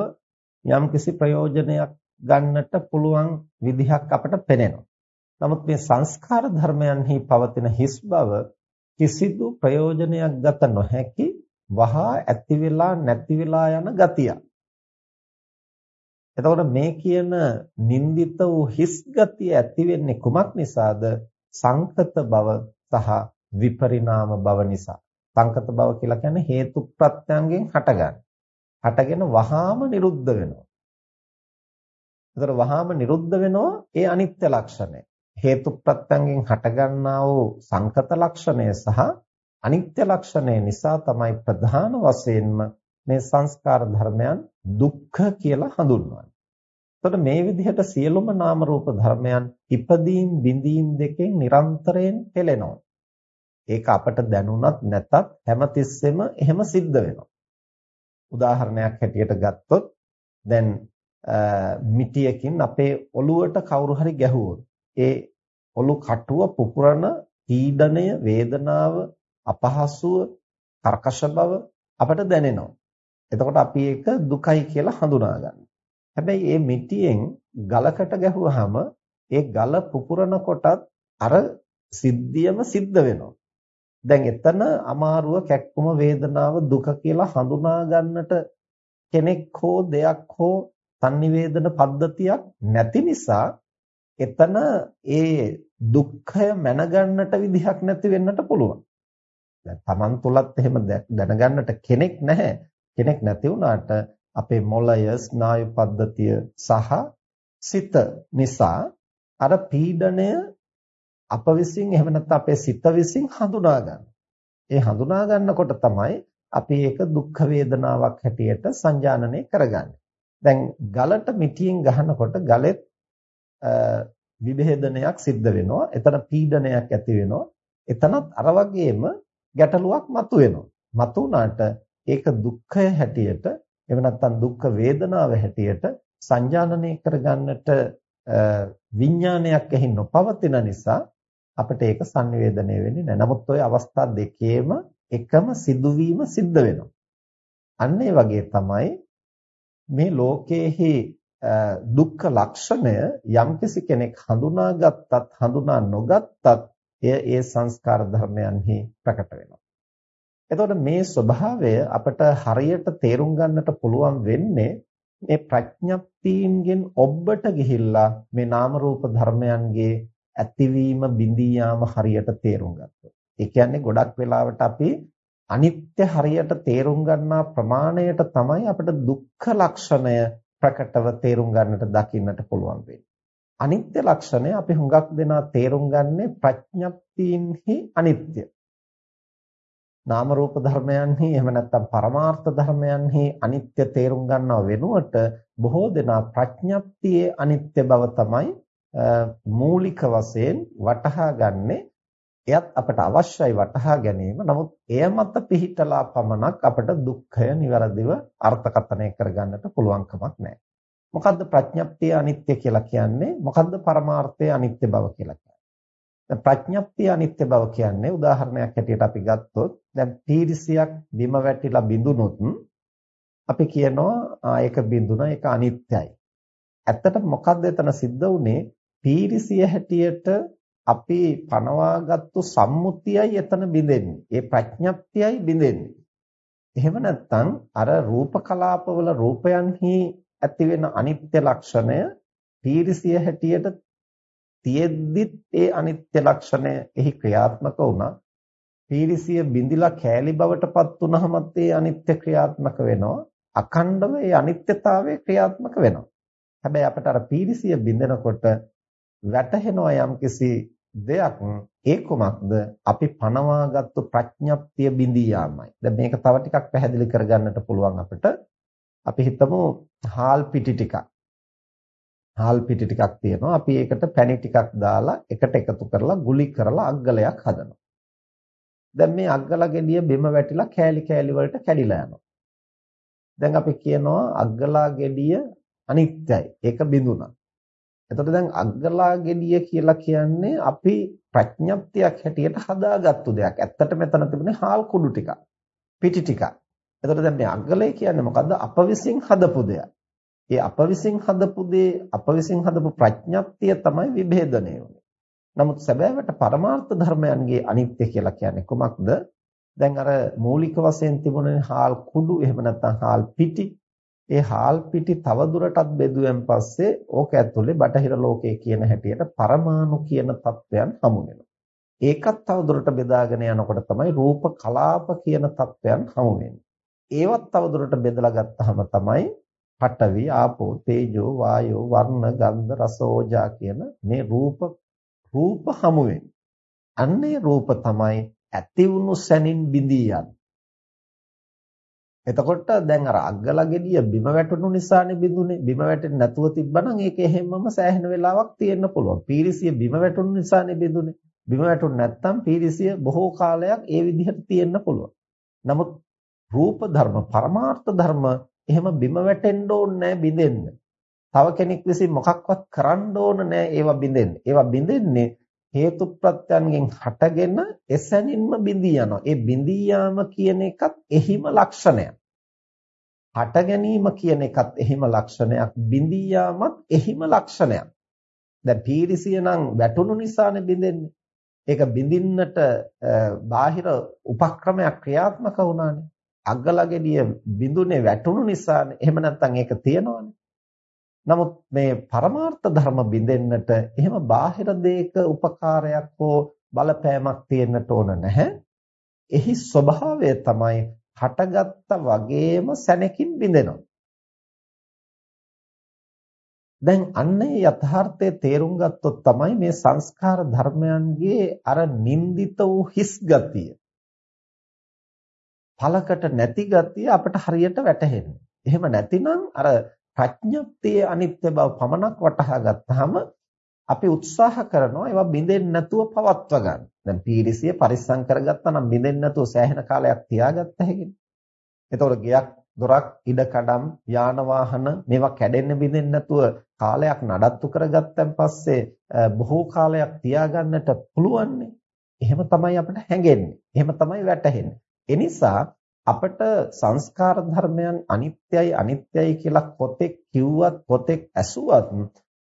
යම්කිසි ප්‍රයෝජනයක් ගන්නට පුළුවන් විදිහක් අපට පෙනෙනවා. නමුත් මේ සංස්කාර ධර්මයන්හි පවතින හිස් බව කිසිදු ප්‍රයෝජනයක් ගත නොහැකි වහා ඇති වෙලා නැති වෙලා යන ගතියක්. එතකොට මේ කියන නින්දිත වූ හිස් ගතිය ඇති වෙන්නේ කුමක් නිසාද? සංකත බව සහ විපරිණාම බව නිසා. සංකත බව කියලා කියන්නේ හේතු ප්‍රත්‍යයෙන් හටගන්න. හටගෙන වහාම නිරුද්ධ වෙනවා. ඒතර වහාම නිරුද්ධ වෙනවා ඒ අනිත්‍ය ලක්ෂණය. හේතු ප්‍රත්‍යයෙන් හටගන්නා වූ සංකත ලක්ෂණය සහ අනිත්‍ය ලක්ෂණය නිසා තමයි ප්‍රධාන වශයෙන්ම මේ සංස්කාර ධර්මයන් දුක්ඛ කියලා හඳුන්වන්නේ. එතකොට මේ විදිහට සියලුම නාම රූප ධර්මයන් ඉපදීම් බිඳීම් දෙකෙන් නිරන්තරයෙන් පෙළෙනවා. ඒක අපට දැනුණත් නැතත් හැමතිස්සෙම එහෙම සිද්ධ වෙනවා. උදාහරණයක් හැටියට ගත්තොත් දැන් මිටියකින් අපේ ඔළුවට කවුරු හරි ගැහුවොත් ඒ ඔළු කටුව පුපුරන පීඩනය වේදනාව අපහසුව කර්කශ බව අපට දැනෙනවා. එතකොට අපි ඒක දුකයි කියලා හඳුනා ගන්නවා. හැබැයි මේ මිටියෙන් ගලකට ගැහුවාම ඒ ගල පුපුරන කොටත් අර සිද්ධියම සිද්ධ වෙනවා. දැන් එතන අමාරුව කැක්කුම වේදනාව දුක කියලා හඳුනා ගන්නට කෙනෙක් හෝ දෙයක් හෝ sannivedana පද්ධතියක් නැති නිසා එතන ඒ දුක්ඛය මැනගන්නට විදිහක් නැති වෙන්නට පුළුවන්. දැන් Taman තුලත් එහෙම දැනගන්නට කෙනෙක් නැහැ. කෙනෙක් නැති වුණාට අපේ මොළය ස්නායු පද්ධතිය සහ සිත නිසා අර පීඩණය අප විසින් එහෙම නැත්නම් අපේ සිත විසින් හඳුනා ගන්න. ඒ හඳුනා ගන්නකොට තමයි අපි ඒක දුක් වේදනාවක් හැටියට සංජානනය කරගන්නේ. දැන් ගලට මිටියෙන් ගහනකොට ගලෙත් විභේදනයක් සිද්ධ වෙනවා. එතන පීඩනයක් ඇති වෙනවා. එතනත් අර වගේම ගැටලුවක් මතුවෙනවා. මතුණාට ඒක දුක්ඛය හැටියට එහෙම නැත්නම් දුක්ඛ වේදනාව හැටියට සංජානනය කරගන්නට විඥානයක් එහි නොපවතින නිසා අපිට ඒක sannivedanaya වෙන්නේ නැහැ. නමුත් ওই අවස්ථා දෙකේම එකම සිදුවීම සිද්ධ වෙනවා. අන්න ඒ වගේ තමයි මේ ලෝකයේහි දුක්ඛ ලක්ෂණය යම්කිසි කෙනෙක් හඳුනාගත්තත් හඳුනා නොගත්තත් එය ඒ සංස්කාර ධර්මයන්හි ප්‍රකට වෙනවා. එතකොට මේ ස්වභාවය අපට හරියට තේරුම් ගන්නට පුළුවන් වෙන්නේ මේ ප්‍රඥප්තියින්ගෙන් ඔබට ගිහිල්ලා මේ නාම රූප ධර්මයන්ගේ ඇතිවීම බිඳී යාම හරියට තේරුම් ගත්තොත්. ඒ කියන්නේ ගොඩක් වෙලාවට අපි අනිත්‍ය හරියට තේරුම් ගන්නා ප්‍රමාණයට තමයි අපිට දුක්ඛ ලක්ෂණය ප්‍රකටව තේරුම් ගන්නට දකින්නට පුළුවන් වෙන්නේ. අනිත්‍ය ලක්ෂණය අපි හුඟක් දෙනා තේරුම් ගන්නේ ප්‍රඥප්තියින්හි අනිත්‍ය. නාම රූප ධර්මයන්හි එහෙම නැත්නම් පරමාර්ථ ධර්මයන්හි අනිත්‍ය තේරුම් ගන්නව වෙනුවට බොහෝ දෙනා ප්‍රඥප්තියේ අනිත්‍ය බව තමයි මූලික වශයෙන් වටහා ගන්නෙ එයත් අපට අවශ්‍යයි වටහා ගැනීම. නමුත් එය මත පිහිටලා පමණක් අපට දුක්ඛය નિවරදිව අර්ථකථනය කරගන්නට පුළුවන් කමක් නැහැ. මොකද්ද ප්‍රඥප්තිය අනිත්‍ය කියලා කියන්නේ? මොකද්ද පරමාර්ථය අනිත්‍ය බව කියලා කියන්නේ? ප්‍රඥප්තිය අනිත්‍ය බව කියන්නේ උදාහරණයක් හැටියට අපි ගත්තොත් දැන් පීරිසියක් බිම වැටිලා බිඳුනොත් අපි කියනවා ඒක බිඳුණා ඒක අනිත්‍යයි. ඇත්තට මොකද්ද එතන සිද්ධ වුනේ? පීරිසිය හැටියට අපි පනවාගත්තු සම්මුතියයි එතන බිඳෙන්නේ. ඒ ප්‍රඥප්තියයි බිඳෙන්නේ. එහෙම නැත්නම් අර රූප කලාපවල රූපයන්හි ඇති වෙන අනිත්‍ය ලක්ෂණය පීරිසිය හැටියට තියෙද්දිත් ඒ අනිත්‍ය ලක්ෂණය එහි ක්‍රියාත්මක වුණා. පීරිසිය බිඳිලා කෑලි බවටපත් වුනහමත් ඒ අනිත්‍ය ක්‍රියාත්මක වෙනවා. අඛණ්ඩව ඒ අනිත්‍යතාවය ක්‍රියාත්මක වෙනවා. හැබැයි අපට අර පීරිසිය බිඳෙනකොට වැටහෙනවා යම්කිසි දෙයක් ඒ කොමක්ද අපි පනවාගත්තු ප්‍රඥප්තිය බිඳී යාමයි. දැන් මේක තව ටිකක් පැහැදිලි කරගන්නට පුළුවන් අපිට. අපි හිතමු හාල් පිටි ටිකක්. හාල් පිටි ටිකක් තියෙනවා. අපි ඒකට පැණි ටිකක් දාලා එකට එකතු කරලා ගුලි කරලා අග්ගලයක් හදනවා. දැන් මේ අග්ගල ගෙඩිය බිම වැටිලා කෑලි කෑලි වලට කැඩිලා යනවා. දැන් අපි කියනවා අග්ගලා ගෙඩිය අනිත්‍යයි. ඒක බිඳුණා. එතකොට දැන් අග්ගලා ගෙඩිය කියලා කියන්නේ අපි ප්‍රඥප්තියක් හැටියට හදාගත්තු දෙයක්. ඇත්තට මෙතන තිබුණේ හාල් කුඩු ටිකක්. පිටි ටිකක්. එතකොට දැන් මේ අග්ගලය කියන්නේ මොකද්ද? අප විසින් හදපු දෙයක්. ඒ අප විසින් හදපු දේ අප විසින් හදපු ප්‍රඥප්තිය තමයි විභේදනය උනේ. නමුත් සැබෑවට පරමාර්ථ ධර්මයන්ගේ අනිත්‍ය කියලා කියන්නේ කොමක්ද? දැන් අර මූලික වශයෙන් තිබුණේ හාල් කුඩු එහෙම නැත්නම් හාල් පිටි. ඒ හාල් පිටි තවදුරටත් බෙදුවෙන් පස්සේ ඕක ඇතුලේ බටහිර ලෝකයේ කියන හැටියට පරමාණු කියන තත්වයන් හමු වෙනවා. ඒකත් තවදුරට බෙදාගෙන යනකොට තමයි රූප කලාප කියන තත්වයන් හමු වෙන්නේ. ඒවත් තවදුරට බෙදලා ගත්තාම තමයි පඨවි ආපෝ තේජෝ වායෝ වර්ණ ගන්ධ රස ඕජා කියන මේ රූප රූප හමු අන්නේ රූප තමයි ඇති වුණු සැනින් බිඳී යන්නේ. එතකොට දැන් අර අග්ගල ගෙඩිය බිම වැටුණු නිසානේ බිඳුනේ. බිම වැටෙන්නේ නැතුව තිබ්බනම් ඒක එහෙම්මම සෑහෙන වෙලාවක් තියෙන්න පුළුවන්. පීරිසිය බිම වැටුණු නිසානේ බිඳුනේ. බිම වැටුනේ නැත්නම් පීරිසිය බොහෝ කාලයක් ඒ විදිහට තියෙන්න පුළුවන්. නමුත් රූප ධර්ම, පරමාර්ථ ධර්ම එහෙම බිම වැටෙන්න ඕනේ බිඳෙන්න. තව කෙනෙක් විසින් මොකක්වත් කරන්න ඕන නෑ ඒවා බිඳෙන්න. ඒවා බිඳෙන්නේ හේතු ප්‍රත්‍යයන්ගෙන් හටගෙන එසැනින්ම බිඳී යනවා. ඒ බිඳී යාම කියන එකත් එහිම ලක්ෂණයක්. හට ගැනීම කියන එකත් එහිම ලක්ෂණයක්. බිඳී යාමත් එහිම ලක්ෂණයක්. දැන් පීරිසිය නම් වැටුණු නිසානේ බිඳෙන්නේ. ඒක බිඳින්නට බාහිර උපක්‍රමයක් ක්‍රියාත්මක වුණානේ. අග්ගලගෙඩිය බිඳුනේ වැටුණු නිසානේ. එහෙම නැත්නම් ඒක තියනවනේ. නමුත් මේ පරමාර්ථ ධර්ම බිඳෙන්නට එහෙම බාහිර දෙයක උපකාරයක් හෝ බලපෑමක් තියෙන්නට ඕන නැහැ. එහි ස්වභාවය තමයි හටගත්ත වගේම සැනකින් බිඳෙනවා. දැන් අන්නේ යථාර්ථය තේරුම් ගත්තොත් තමයි මේ සංස්කාර ධර්මයන්ගේ අර නින්දිත වූ හිස් ගතිය පලකට නැති ගතිය අපිට හරියට වැටහෙන්නේ. එහෙම නැතිනම් අර ප්‍රඥප්තියේ අනිත්‍ය බව පමණක් වටහා ගත්තාම අපි උත්සාහ කරනවා ඒවා බින්දෙන්නේ නැතුව පවත්වා ගන්න. දැන් පීරිසිය පරිස්සම් කරගත්තා නම් බින්දෙන්නේ නැතුව සෑහෙන කාලයක් තියාගත්ත හැකිනේ. එතකොට ගයක් දොරක් ඉඩකඩම් යාන වාහන මේවා කැඩෙන්න බින්දෙන්නේ නැතුව කාලයක් නඩත්තු කරගත්තන් පස්සේ බොහෝ කාලයක් තියාගන්නට පුළුවන්නේ. එහෙම තමයි අපිට හැඟෙන්නේ. එහෙම තමයි වැටහෙන්නේ. එනිසා අපට සංස්කාර ධර්මයන් අනිත්‍යයි අනිත්‍යයි කියලා කොතෙක් කිව්වත් කොතෙක් ඇසුවත්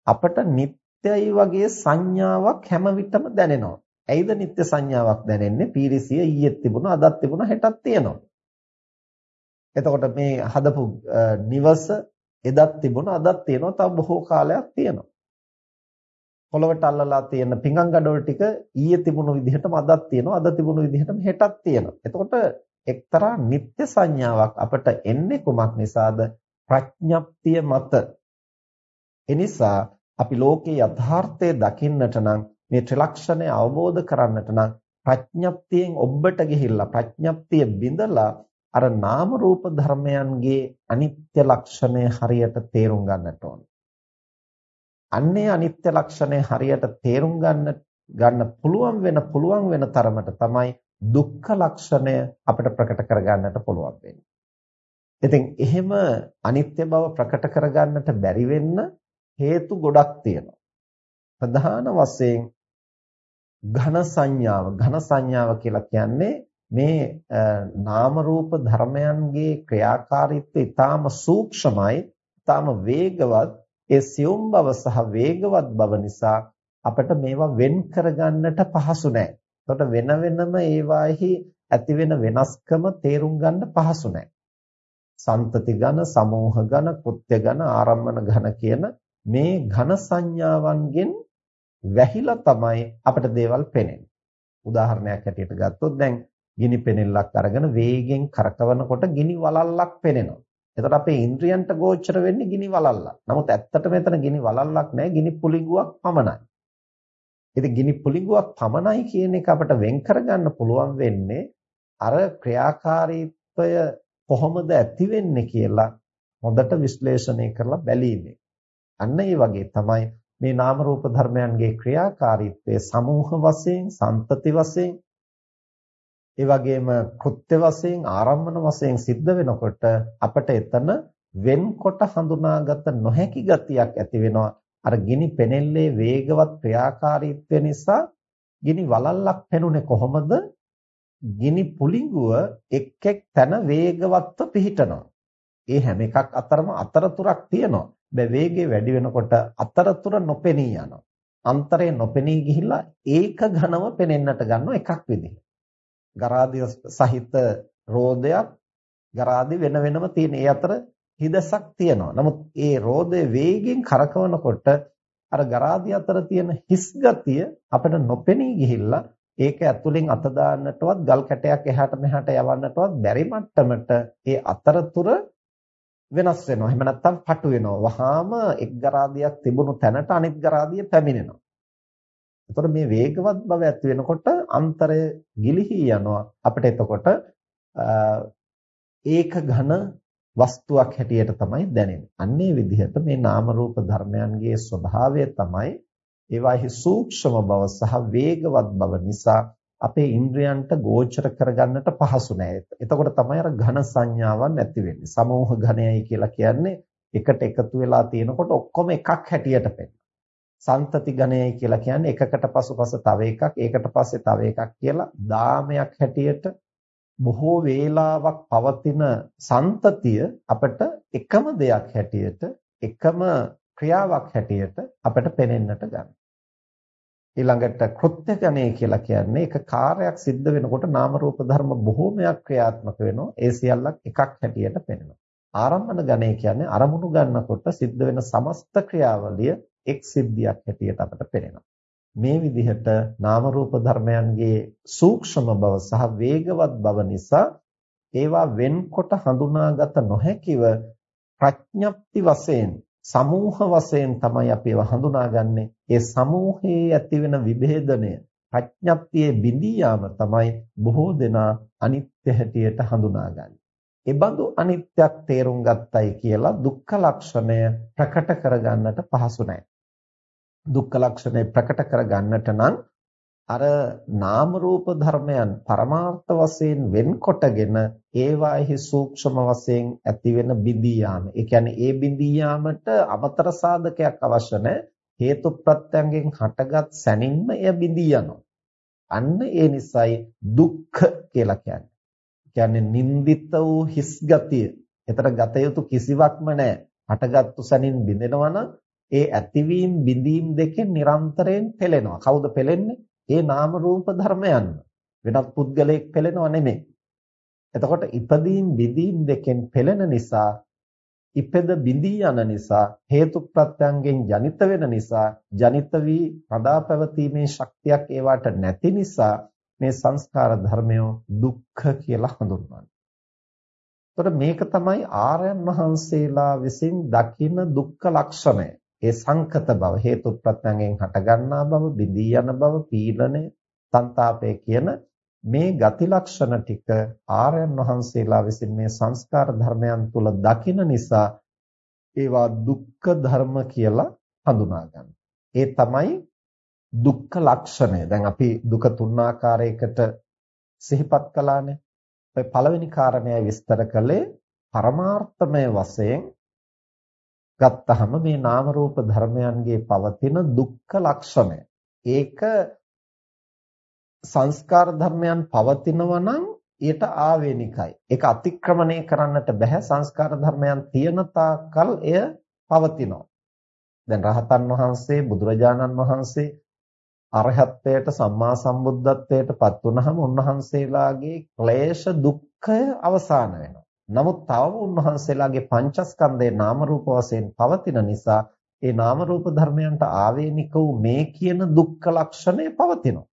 අපට නිට්ටයයි වගේ සංඥාවක් හැම විටම දැනෙනවා. ඇයිද නිට්ටය සංඥාවක් දැනෙන්නේ? පීරිසිය ඊයේ තිබුණා, අදත් තිබුණා, හෙටත් තියෙනවා. එතකොට මේ හදපු නිවස එදත් තිබුණා, අදත් තියෙනවා, තව බොහෝ කාලයක් තියෙනවා. පොළවට අල්ලලා තියෙන පිඟන් ගඩොල් ටික ඊයේ තිබුණු විදිහටම අදත් තියෙනවා අද තිබුණු විදිහටම හෙටත් තියෙනවා. එතකොට එක්තරා නිත්‍ය සංඥාවක් අපට එන්නේ කුමක් නිසාද? ප්‍රඥප්තිය මත. එනිසා අපි ලෝකේ යථාර්ථය දකින්නට නම් මේ ත්‍රිලක්ෂණය අවබෝධ කරන්නට නම් ප්‍රඥප්තියෙන් ඔබට ගිහිල්ලා ප්‍රඥප්තිය බිඳලා අර නාම රූප ධර්මයන්ගේ අනිත්‍ය ලක්ෂණය හරියට තේරුම් ගන්නට ඕන. අන්නේ අනිත්‍ය ලක්ෂණය හරියට තේරුම් ගන්න ගන්න පුළුවන් වෙන පුළුවන් වෙන තරමට තමයි දුක්ඛ ලක්ෂණය අපිට ප්‍රකට කරගන්නට පුළුවන් වෙන්නේ. ඉතින් එහෙම අනිත්‍ය බව ප්‍රකට කරගන්නට බැරි වෙන්න හේතු ගොඩක් තියෙනවා. ප්‍රධාන වශයෙන් ඝන සංඥාව ඝන සංඥාව කියලා කියන්නේ මේ නාම රූප ධර්මයන්ගේ ක්‍රියාකාරීත්වය ඊටාම සූක්ෂමයි ඊටාම වේගවත් ඒ සියුම් බව සහ වේගවත් බව නිසා අපිට මේවා වෙන් කරගන්නට පහසු නැහැ. එතකොට වෙන වෙනම ඒවාෙහි ඇති වෙන වෙනස්කම තේරුම් ගන්න පහසු නැහැ. සන්තති ඝන, සමෝහ ඝන, කෘත්‍ය ඝන, ආරම්මන ඝන කියන මේ ඝන සංඥාවන්ගෙන් වැහිලා තමයි අපිට දේවල් පේන්නේ. උදාහරණයක් ඇටියට ගත්තොත් දැන් ගිනි පෙනෙල්ලක් අරගෙන වේගෙන් කරකවනකොට ගිනි වලල්ලක් පෙනෙනවා. එතකොට අපේ ඉන්ද්‍රියන්ට ගෝචර වෙන්නේ ගිනි වලල්ලක්. නමුත් ඇත්තට මෙතන ගිනි වලල්ලක් නෑ ගිනි පුලිඟුවක් පමණයි. ඉතින් ගිනි පුලිඟුවක් පමණයි කියන එක අපිට වෙන් කරගන්න පුළුවන් වෙන්නේ අර ක්‍රියාකාරීත්වය කොහොමද ඇති වෙන්නේ කියලා හොඳට විශ්ලේෂණය කරලා බැලීමේ. අන්න ඒ වගේ තමයි මේ නාම රූප ධර්මයන්ගේ ක්‍රියාකාරීත්වය සමූහ වශයෙන්, සම්පති වශයෙන් ඒ වගේම කෘත්‍ය වශයෙන් ආරම්භන වශයෙන් සිද්ධ වෙනකොට අපිට එතන වෙන්කොට හඳුනාගත නොහැකි ගතියක් ඇති වෙනවා අර ගිනි පෙනෙල්ලේ වේගවත් ක්‍රියාකාරීත්වය නිසා ගිනි වලල්ලක් පෙනුනේ කොහොමද ගිනි පුළිඟුව එක් එක් තැන වේගවත්ව පිහිටනවා. ඒ හැම එකක් අතරම අතරතුරක් තියෙනවා. හැබැයි වේගය වැඩි වෙනකොට අතරතුර නොපෙනී යනවා. අන්තරේ නොපෙනී ගිහිල්ලා ඒක ඝනව පෙනෙන්නට ගන්නවා එකක් විදිහට. ගරාදිය සහිත රෝදයක් ගරාදි වෙන වෙනම තියෙන. ඒ අතර හිදසක් තියෙනවා. නමුත් ඒ රෝදේ වේගෙන් කරකවනකොට අර ගරාදි අතර තියෙන හිස් ගතිය අපිට නොපෙනී ගිහිල්ලා ඒක ඇතුලෙන් අත දාන්නටවත් ගල් කැටයක් එහාට මෙහාට යවන්නටවත් බැරි මට්ටමට ඒ අතරතුර වෙනස් වෙනවා. එහෙම නැත්නම් පටු වෙනවා. වහාම එක් ගරාදියක් තිබුණු තැනට අනිත් ගරාදිය පැමිණෙනවා. එතකොට මේ වේගවත් බව ඇති වෙනකොට අන්තරය ගිලිහි යනවා. අපිට එතකොට ඒක ඝන වස්තුවක් හැටියට තමයි දැනෙන්නේ. අන්නේ විදිහට මේ නාම රූප ධර්මයන්ගේ ස්වභාවය තමයි ඒවාෙහි සූක්ෂම බව සහ වේගවත් බව නිසා අපේ ඉන්ද්‍රයන්ට ගෝචර කරගන්නට පහසු නෑ. එතකොට තමයි අර ඝන සංඥාවක් නැති වෙන්නේ. සමූහ ඝනයයි කියලා කියන්නේ එකට එකතු වෙලා තියෙනකොට ඔක්කොම එකක් හැටියට පෙනෙනවා. සන්තති ඝනයයි කියලා කියන්නේ එකකට පසුපස තව එකක්, ඒකට පස්සේ තව එකක් කියලා දාමයක් හැටියට බොහෝ වේලාවක් පවතින සන්තතිය අපිට එකම දෙයක් හැටියට එකම ක්‍රියාවක් හැටියට අපිට පෙනෙන්නට ගන්නවා. ඊළඟට කෘත්‍ය ගණය කියලා කියන්නේ එක කාර්යයක් සිද්ධ වෙනකොට නාම රූප ධර්ම බොහෝමයක් ක්‍රියාත්මක වෙනවා. ඒ සියල්ලක් එකක් හැටියට පෙනෙනවා. ආරම්භන ගණය කියන්නේ අරමුණු ගන්නකොට සිද්ධ වෙන සමස්ත ක්‍රියාවලිය එක් සිද්ධියක් හැටියට අපට පෙනෙනවා. මේ විදිහට නාම රූප ධර්මයන්ගේ සූක්ෂම බව සහ වේගවත් බව නිසා ඒවා වෙන්කොට හඳුනාගත නොහැකිව ප්‍රඥප්ති වශයෙන් සමූහ වශයෙන් තමයි අපි ඒවා හඳුනාගන්නේ. ඒ සමූහයේ ඇතිවෙන විභේදනය ප්‍රඥප්තියේ බිඳී යාම තමයි බොහෝ දෙනා අනිත්‍ය හැටියට හඳුනාගන්නේ. ඒ බඳු අනිත්‍යක් තේරුම් ගත්තයි කියලා දුක්ඛ ලක්ෂණය ප්‍රකට කරගන්නට පහසු නැහැ. දුක්ඛ ලක්ෂණය ප්‍රකට කරගන්නට නම් අර නාම රූප ධර්මයන් පරමාර්ථ වශයෙන් වෙන්කොටගෙන ඒවාෙහි සූක්ෂම වශයෙන් ඇති වෙන බිඳී යාම. ඒ කියන්නේ ඒ බිඳී යාමට අමතර සාධකයක් අවශ්‍ය නැහැ. හේතු ප්‍රත්‍යයෙන් හටගත් සැනින්ම එය බිඳී යනවා. අන්න ඒ නිසයි දුක්ඛ කියලා කියන්නේ. කියන්නේ නින්දිත වූ හිස් ගතිය. එතර ගත යුතු කිසිවක්ම නැහැ. හටගත්තු සැනින් බිඳෙනවා නම් ඒ ඇතිවීම බිඳීම් දෙකෙන් නිරන්තරයෙන් පෙළෙනවා. කවුද පෙළෙන්නේ? ඒ නාම රූප ධර්මයන් වෙනත් පුද්ගලයෙක් පෙළෙනව නෙමෙයි. එතකොට ඉපදීම් බිඳීම් දෙකෙන් පෙළෙන නිසා ඉපද බිඳී යන නිසා හේතු ප්‍රත්‍යයෙන් ජනිත වෙන නිසා ජනිත වී පදා පැවතීමේ ශක්තියක් ඒවට නැති නිසා මේ සංස්කාර ධර්මය දුක්ඛ කියලා හඳුන්වන්නේ. එතකොට මේක තමයි ආර්යයන් වහන්සේලා විසින් දකින දුක්ඛ ලක්ෂණය. ඒ සංකත බව හේතු ප්‍රත්‍යයෙන් හටගන්නා බව බිඳී යන බව පීඩනය ਸੰతాපය කියන මේ ගති ලක්ෂණ ටික ආර්යයන් වහන්සේලා විසින් මේ සංස්කාර ධර්මයන් තුල දකින නිසා ඒවා දුක්ඛ ධර්ම කියලා හඳුනා ඒ තමයි දුක්ඛ ලක්ෂණය. දැන් අපි දුක තුන් ආකාරයකට සිහිපත් කළානේ. ඔය පළවෙනි කාරණයයි විස්තර කළේ පරමාර්ථමය වශයෙන් ගත්තහම මේ නාම රූප ධර්මයන්ගේ පවතින දුක්ඛ ලක්ෂණය. ඒක සංස්කාර ධර්මයන් පවතිනවා නම් ඊට ආවේනිකයි. ඒක අතික්‍රමණය කරන්නට බෑ සංස්කාර ධර්මයන් තියෙන තාක්කල් එය පවතිනවා. දැන් රහතන් වහන්සේ බුදුරජාණන් වහන්සේ අරහත්ත්වයට සම්මා සම්බුද්ධත්වයට පත් වුනහම උන්වහන්සේලාගේ ක්ලේශ දුක්ඛය අවසාන වෙනවා. නමුත් තවම උන්වහන්සේලාගේ පංචස්කන්ධේ නාම රූප වශයෙන් පවතින නිසා ඒ නාම රූප ධර්මයන්ට ආවේනික වූ මේ කියන දුක්ඛ ලක්ෂණය පවතිනවා.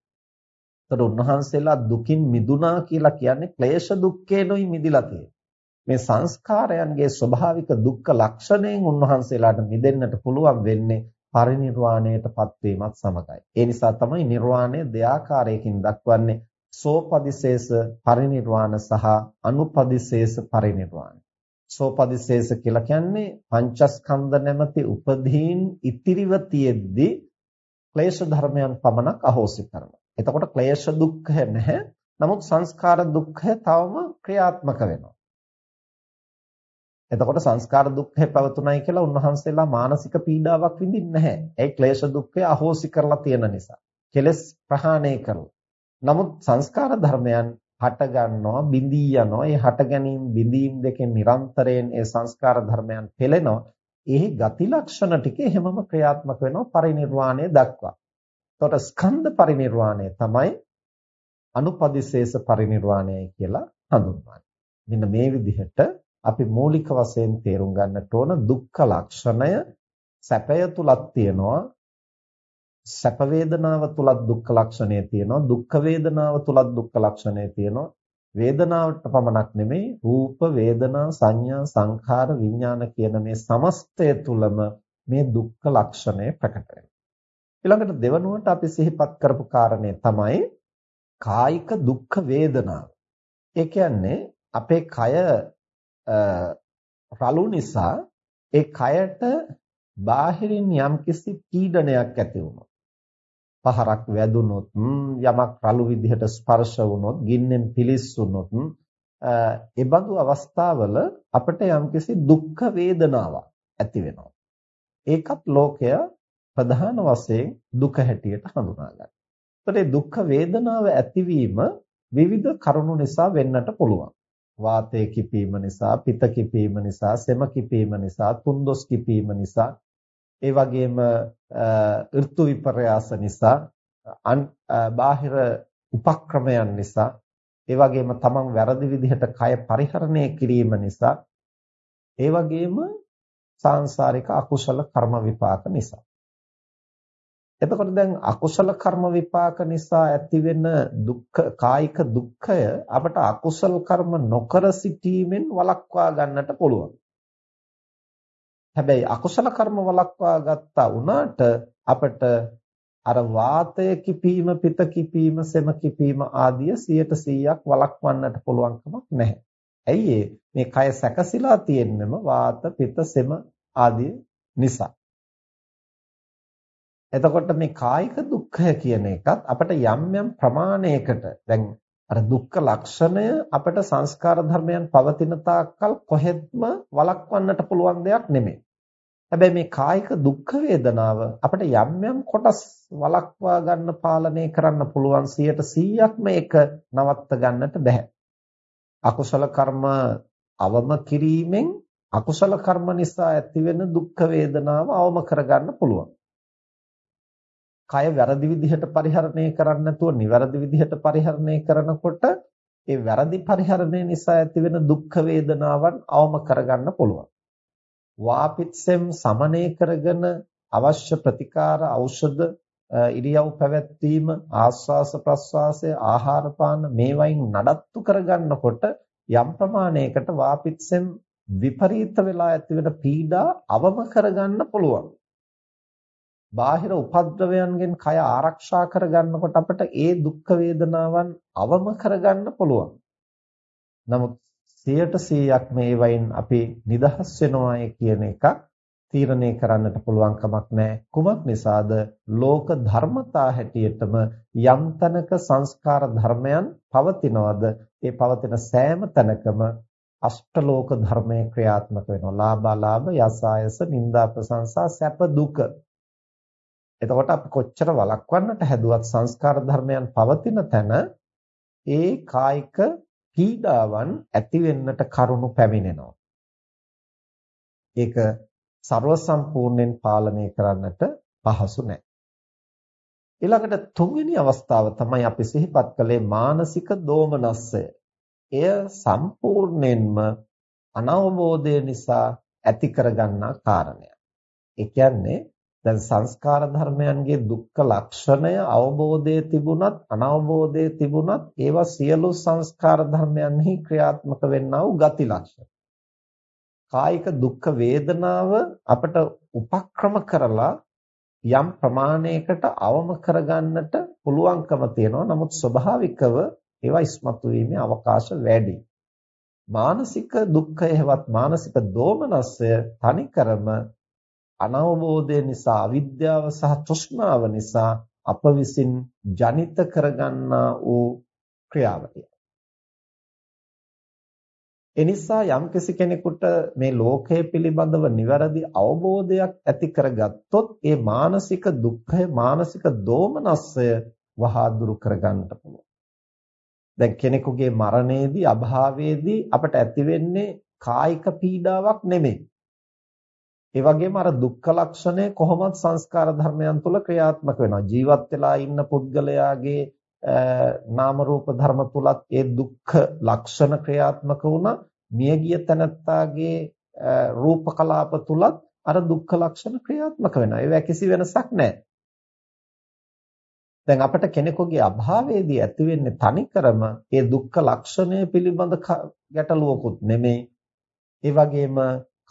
එතකොට උන්වහන්සේලා දුකින් මිදුණා කියලා කියන්නේ ක්ලේශ දුක්ඛේනොයි මිදිලා තියෙන්නේ. මේ සංස්කාරයන්ගේ ස්වභාවික දුක්ඛ ලක්ෂණයෙන් උන්වහන්සේලාට මිදෙන්නට පුළුවන් වෙන්නේ පරිණිරවාණයටපත් වීමත් සමගයි. ඒ නිසා තමයි නිර්වාණය දෙආකාරයකින් දක්වන්නේ සෝපදිශේෂ පරිනිර්වාණ සහ අනුපදිශේෂ පරිනිර්වාණ. සෝපදිශේෂ කියලා කියන්නේ පංචස්කන්ධ නැමැති උපදීන් ඉතිරිව තියෙද්දි ක්ලේශ ධර්මයන් පමණක් අහෝසි කරනවා. එතකොට ක්ලේශ දුක්ඛය නැහැ. නමුත් සංස්කාර දුක්ඛය තවම ක්‍රියාත්මක වෙනවා. එතකොට සංස්කාර දුක්ඛය පැවතුණයි කියලා උන්වහන්සේලා මානසික පීඩාවක් විඳින්නේ නැහැ. ඒ ක්ලේශ දුක්ඛය අහෝසි කරලා තියෙන නිසා. කෙලස් ප්‍රහාණය කරලා නමුත් සංස්කාර ධර්මයන් හට ගන්නවා බිඳී යනවා ඒ හට ගැනීම බිඳීම් දෙකෙන් නිරන්තරයෙන් ඒ සංස්කාර ධර්මයන් පෙළෙනවා ඒ ගති ලක්ෂණ ටික එහෙමම ක්‍රියාත්මක වෙනවා පරිණිරවාණය දක්වා. එතකොට ස්කන්ධ පරිණිරවාණය තමයි අනුපදිශේෂ පරිණිරවාණයයි කියලා හඳුන්වන්නේ. මෙන්න මේ විදිහට අපි මූලික වශයෙන් තේරුම් ගන්නට ඕන දුක්ඛ ලක්ෂණය සැපය තුලක් තියෙනවා සැප වේදනාව තුලත් දුක්ඛ ලක්ෂණය තියෙනවා. දුක්ඛ වේදනාව තුලත් දුක්ඛ ලක්ෂණය තියෙනවා. වේදනාවට පමණක් නෙමෙයි රූප වේදනා සංඥා සංඛාර විඥාන කියන මේ සමස්තය තුලම මේ දුක්ඛ ලක්ෂණය ප්‍රකට වෙනවා. ඊළඟට දෙවනුවට අපි සිහිපත් කරපු කාරණේ තමයි කායික දුක්ඛ වේදනාව. ඒ කියන්නේ අපේ කය රළු නිසා ඒ කයට බාහිරින් යම්කිසි පීඩනයක් ඇති වුණොත් පහරක් වැදුනොත් යමක් රළු විදිහට ස්පර්ශ වුණොත් ගින්නෙන් පිලිස්සුනොත් ඒ බඳු අවස්ථාවල අපිට යම්කිසි දුක්ඛ වේදනාවක් ඇති වෙනවා ඒකත් ලෝකය ප්‍රධාන වශයෙන් දුක හැටියට හඳුනා ගන්නවා. ඒතකොට දුක්ඛ වේදනාව ඇතිවීම විවිධ කරුණු නිසා වෙන්නට පුළුවන්. වාතය කිපීම නිසා, පිත කිපීම නිසා, සෙම කිපීම නිසා, තුන්දොස් කිපීම නිසා, ඒ වගේම ඍතු විපර්යාස නිසා, බාහිර උපක්‍රමයන් නිසා, ඒ වගේම තමන් වැරදි විදිහට කය පරිහරණය කිරීම නිසා, ඒ වගේම සාංශාරික අකුසල කර්ම විපාක නිසා එතකොට දැන් අකුසල කර්ම විපාක නිසා ඇතිවෙන දුක්ඛ කායික දුක්ඛය අපට අකුසල කර්ම නොකර සිටීමෙන් වළක්වා ගන්නට පුළුවන්. හැබැයි අකුසල කර්ම වළක්වා ගත්තා වුණාට අපට අර වාතය කිපීම, පිත කිපීම, සෙම කිපීම ආදිය 100%ක් වළක්වන්නට පුළුවන් කමක් නැහැ. ඇයි මේ කය සැකසීලා තියෙන්නම වාත, පිත, සෙම ආදී නිසා. එතකොට මේ කායික දුක්ඛය කියන එකත් අපිට යම් යම් ප්‍රමාණයකට දැන් අර දුක්ඛ ලක්ෂණය අපිට සංස්කාර ධර්මයන් පවතින තාක්කල් කොහෙත්ම වළක්වන්නට පුළුවන් දෙයක් නෙමෙයි. හැබැයි මේ කායික දුක්ඛ වේදනාව අපිට යම් යම් කොටස් වළක්වා ගන්න පාලනය කරන්න පුළුවන් 100%ක්ම ඒක නවත්ත ගන්නට බෑ. අකුසල කර්ම අවම කිරීමෙන් අකුසල කර්ම නිසා ඇතිවෙන දුක්ඛ වේදනාව අවම කරගන්න පුළුවන්. කය වැරදි විදිහට පරිහරණය කරන්නේ නැතුව නිවැරදි විදිහට පරිහරණය කරනකොට ඒ වැරදි පරිහරණය නිසා ඇතිවෙන දුක් වේදනාවන් අවම කරගන්න පුළුවන්. වාපිත්සෙම් සමනය කරගෙන අවශ්‍ය ප්‍රතිකාර ඖෂධ ඉරියව් පැවැත්වීම ආස්වාස ප්‍රස්වාසය ආහාර පාන මේවයින් නඩත්තු කරගන්නකොට යම් ප්‍රමාණයකට වාපිත්සෙම් විපරීත වෙලා ඇතිවෙන පීඩා අවම කරගන්න පුළුවන්. බාහිර උපද්‍රවයන්ගෙන් කය ආරක්ෂා කරගන්නකොට අපිට ඒ දුක් වේදනාවන් අවම කරගන්න පුළුවන්. නමුත් 100%ක් මේ වයින් අපි නිදහස් වෙනවායි කියන එක තීරණය කරන්නට පුළුවන් කමක් නැහැ. කුමක් නිසාද? ලෝක ධර්මතා හැටියටම යම් තැනක සංස්කාර ධර්මයන් පවතිනවද? ඒ පවතින සෑම තැනකම අෂ්ටලෝක ධර්මයේ ක්‍රියාත්මක වෙනවා. ලාභාලාභ, යසායස, නිന്ദා ප්‍රශංසා, සැප දුක එතකොට අපි කොච්චර වළක්වන්නට හැදුවත් සංස්කාර ධර්මයන් පවතින තැන ඒ කායික පීඩාවන් ඇති වෙන්නට කරුණු පැමිණෙනවා. ඒක ਸਰව සම්පූර්ණයෙන් පාලනය කරන්නට පහසු නැහැ. ඊළඟට තුන්වෙනි අවස්ථාව තමයි අපි සිහිපත් කළේ මානසික දෝමනස්සය. එය සම්පූර්ණයෙන්ම අනවබෝධය නිසා ඇති කරගන්නා කාරණයක්. ඒ කියන්නේ දැන් සංස්කාර ධර්මයන්ගේ දුක්ඛ ලක්ෂණය අවබෝධයේ තිබුණත් අනවබෝධයේ තිබුණත් ඒවා සියලු සංස්කාර ධර්මයන්හි ක්‍රියාත්මක වෙන්නා වූ ගති ලක්ෂණ. කායික දුක්ඛ වේදනාව අපට උපක්‍රම කරලා යම් ප්‍රමාණයකට අවම කරගන්නට පුළුවන්කම තියෙනවා. නමුත් ස්වභාවිකව ඒවා ඉස්මතු වීමේ අවකාශ වැඩි. මානසික දුක්ඛය හෙවත් මානසික දෝමනස්සය තනිකරම අනවබෝධය නිසා අවිද්‍යාව සහ තෘෂ්ණාව නිසා අප විසින් ජනිත කරගන්නා වූ ක්‍රියාවලිය. එනිසා යම්කිසි කෙනෙකුට මේ ලෝකය පිළිබඳව නිවැරදි අවබෝධයක් ඇති කරගත්තොත් ඒ මානසික දුක්ඛය මානසික දෝමනස්සය වහා දුරු කරගන්නට පුළුවන්. දැන් කෙනෙකුගේ මරණයේදී අභාවයේදී අපට ඇති වෙන්නේ කායික පීඩාවක් නෙමෙයි. ඒ වගේම අර දුක්ඛ ලක්ෂණය කොහොමද සංස්කාර ධර්මයන් තුල ක්‍රියාත්මක වෙනවා. ජීවත් වෙලා ඉන්න පුද්ගලයාගේ නාම රූප ධර්ම තුලත් ඒ දුක්ඛ ලක්ෂණ ක්‍රියාත්මක වුණා. මියගිය තනත්තාගේ රූප කලාප තුලත් අර දුක්ඛ ලක්ෂණ ක්‍රියාත්මක වෙනවා. ඒවා කිසි වෙනසක් නැහැ. දැන් අපිට කෙනෙකුගේ අභාවයේදී ඇති වෙන්නේ තනිකරම ඒ දුක්ඛ ලක්ෂණය පිළිබඳ ගැටලුවකුත් නෙමෙයි. ඒ වගේම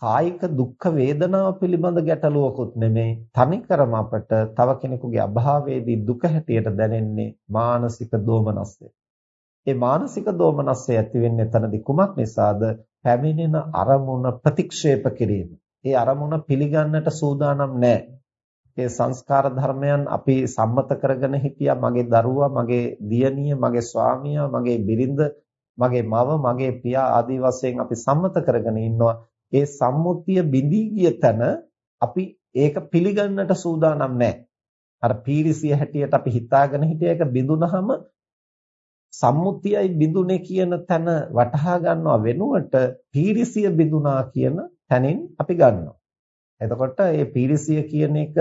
කායික දුක්ඛ වේදනාව පිළිබඳ ගැටලුවකුත් නෙමෙයි. තනිකරම අපට තව කෙනෙකුගේ අභාවයේදී දුක හැටියට දැනෙන්නේ මානසික දෝමනස්සය. ඒ මානසික දෝමනස්සය ඇති වෙන්නේ එතනදී කුමක් නිසාද? පැමිණෙන අරමුණ ප්‍රතික්ෂේප කිරීම. ඒ අරමුණ පිළිගන්නට සූදානම් නැහැ. ඒ සංස්කාර ධර්මයන් අපි සම්මත කරගෙන හිටියා මගේ දරුවා, මගේ දියණිය, මගේ ස්වාමියා, මගේ බිරිඳ, මගේ මව, මගේ පියා ආදී වශයෙන් අපි සම්මත කරගෙන ඉන්නවා. ඒ සම්මුතිය බිඳී ගිය තැන අපි ඒක පිළිගන්නට සූදානම් නැහැ. අර පීරිසිය හැටියට අපි හිතාගෙන හිටිය එක බිඳුනහම සම්මුතියයි බිඳුනේ කියන තැන වටහා ගන්නව වෙනුවට පීරිසිය බිඳුනා කියන තැනින් අපි ගන්නවා. එතකොට මේ පීරිසිය කියන එක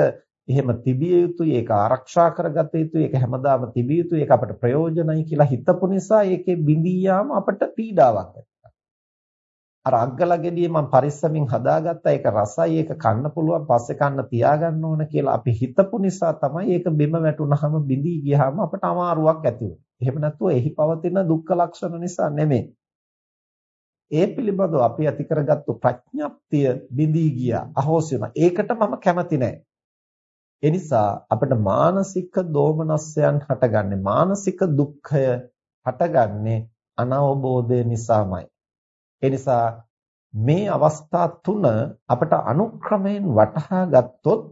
එහෙම තිබිය යුතුයි ඒක ආරක්ෂා කරගත යුතුයි ඒක හැමදාම තිබිය යුතුයි ඒක අපට ප්‍රයෝජනයි කියලා හිතපු නිසා ඒකේ බිඳී යාම අපට පීඩාවක් අර අග්ගලගෙඩිය මම පරිස්සමින් හදාගත්තා ඒක රසයි ඒක කන්න පුළුවන් පස්සේ කන්න තියාගන්න ඕන කියලා අපි හිතපු නිසා තමයි ඒක බිම වැටුනහම බිඳී ගියාම අපට අමාරුවක් ඇති වෙන්නේ. එහෙම නැත්නම් එහි පවතින දුක්ඛ ලක්ෂණ නිසා නෙමෙයි. ඒ පිළිබඳව අපි ඇති කරගත්තු ප්‍රඥප්තිය බිඳී ගියා අහෝසි වුණා. ඒකට මම කැමති නැහැ. ඒ නිසා අපිට මානසික දෝමනස්යන් හටගන්නේ මානසික දුක්ඛය හටගන්නේ අනවබෝධය නිසාමයි. ඒ නිසා මේ අවස්ථා තුන අපට අනුක්‍රමයෙන් වටහා ගත්තොත්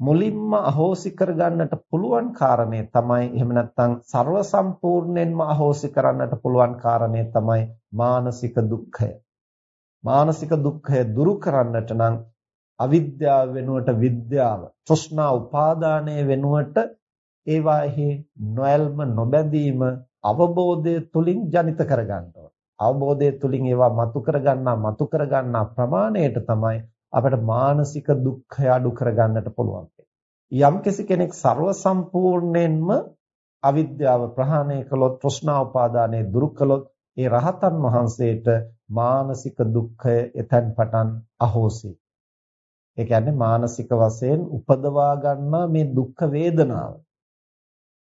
මුලින්ම අහෝසි කරගන්නට පුළුවන් කාරණේ තමයි එහෙම නැත්නම් ਸਰව සම්පූර්ණයෙන්ම අහෝසි කරන්නට පුළුවන් කාරණේ තමයි මානසික දුක්ඛය. මානසික දුක්ඛය දුරු කරන්නට නම් අවිද්‍යාව වෙනුවට විද්‍යාව, තෘෂ්ණා උපාදානය වෙනුවට ඒවාෙහි නොයල්ම නොබැඳීම අවබෝධය තුලින් ජනිත කරගන්න අවබෝධය තුලින් ඒවා මතු කරගන්නා මතු කරගන්නා ප්‍රමාණයට තමයි අපට මානසික දුක්ඛය අඩු කරගන්නට පුළුවන්. යම් කෙනෙක් ਸਰව සම්පූර්ණයෙන්ම අවිද්‍යාව ප්‍රහාණය කළොත් තෘෂ්ණා උපාදානය දුරු කළොත් ඒ රහතන් වහන්සේට මානසික දුක්ඛය එතෙන් පටන් අහෝසි. ඒ කියන්නේ මානසික වශයෙන් උපදවා ගන්නා මේ දුක්ඛ වේදනාව.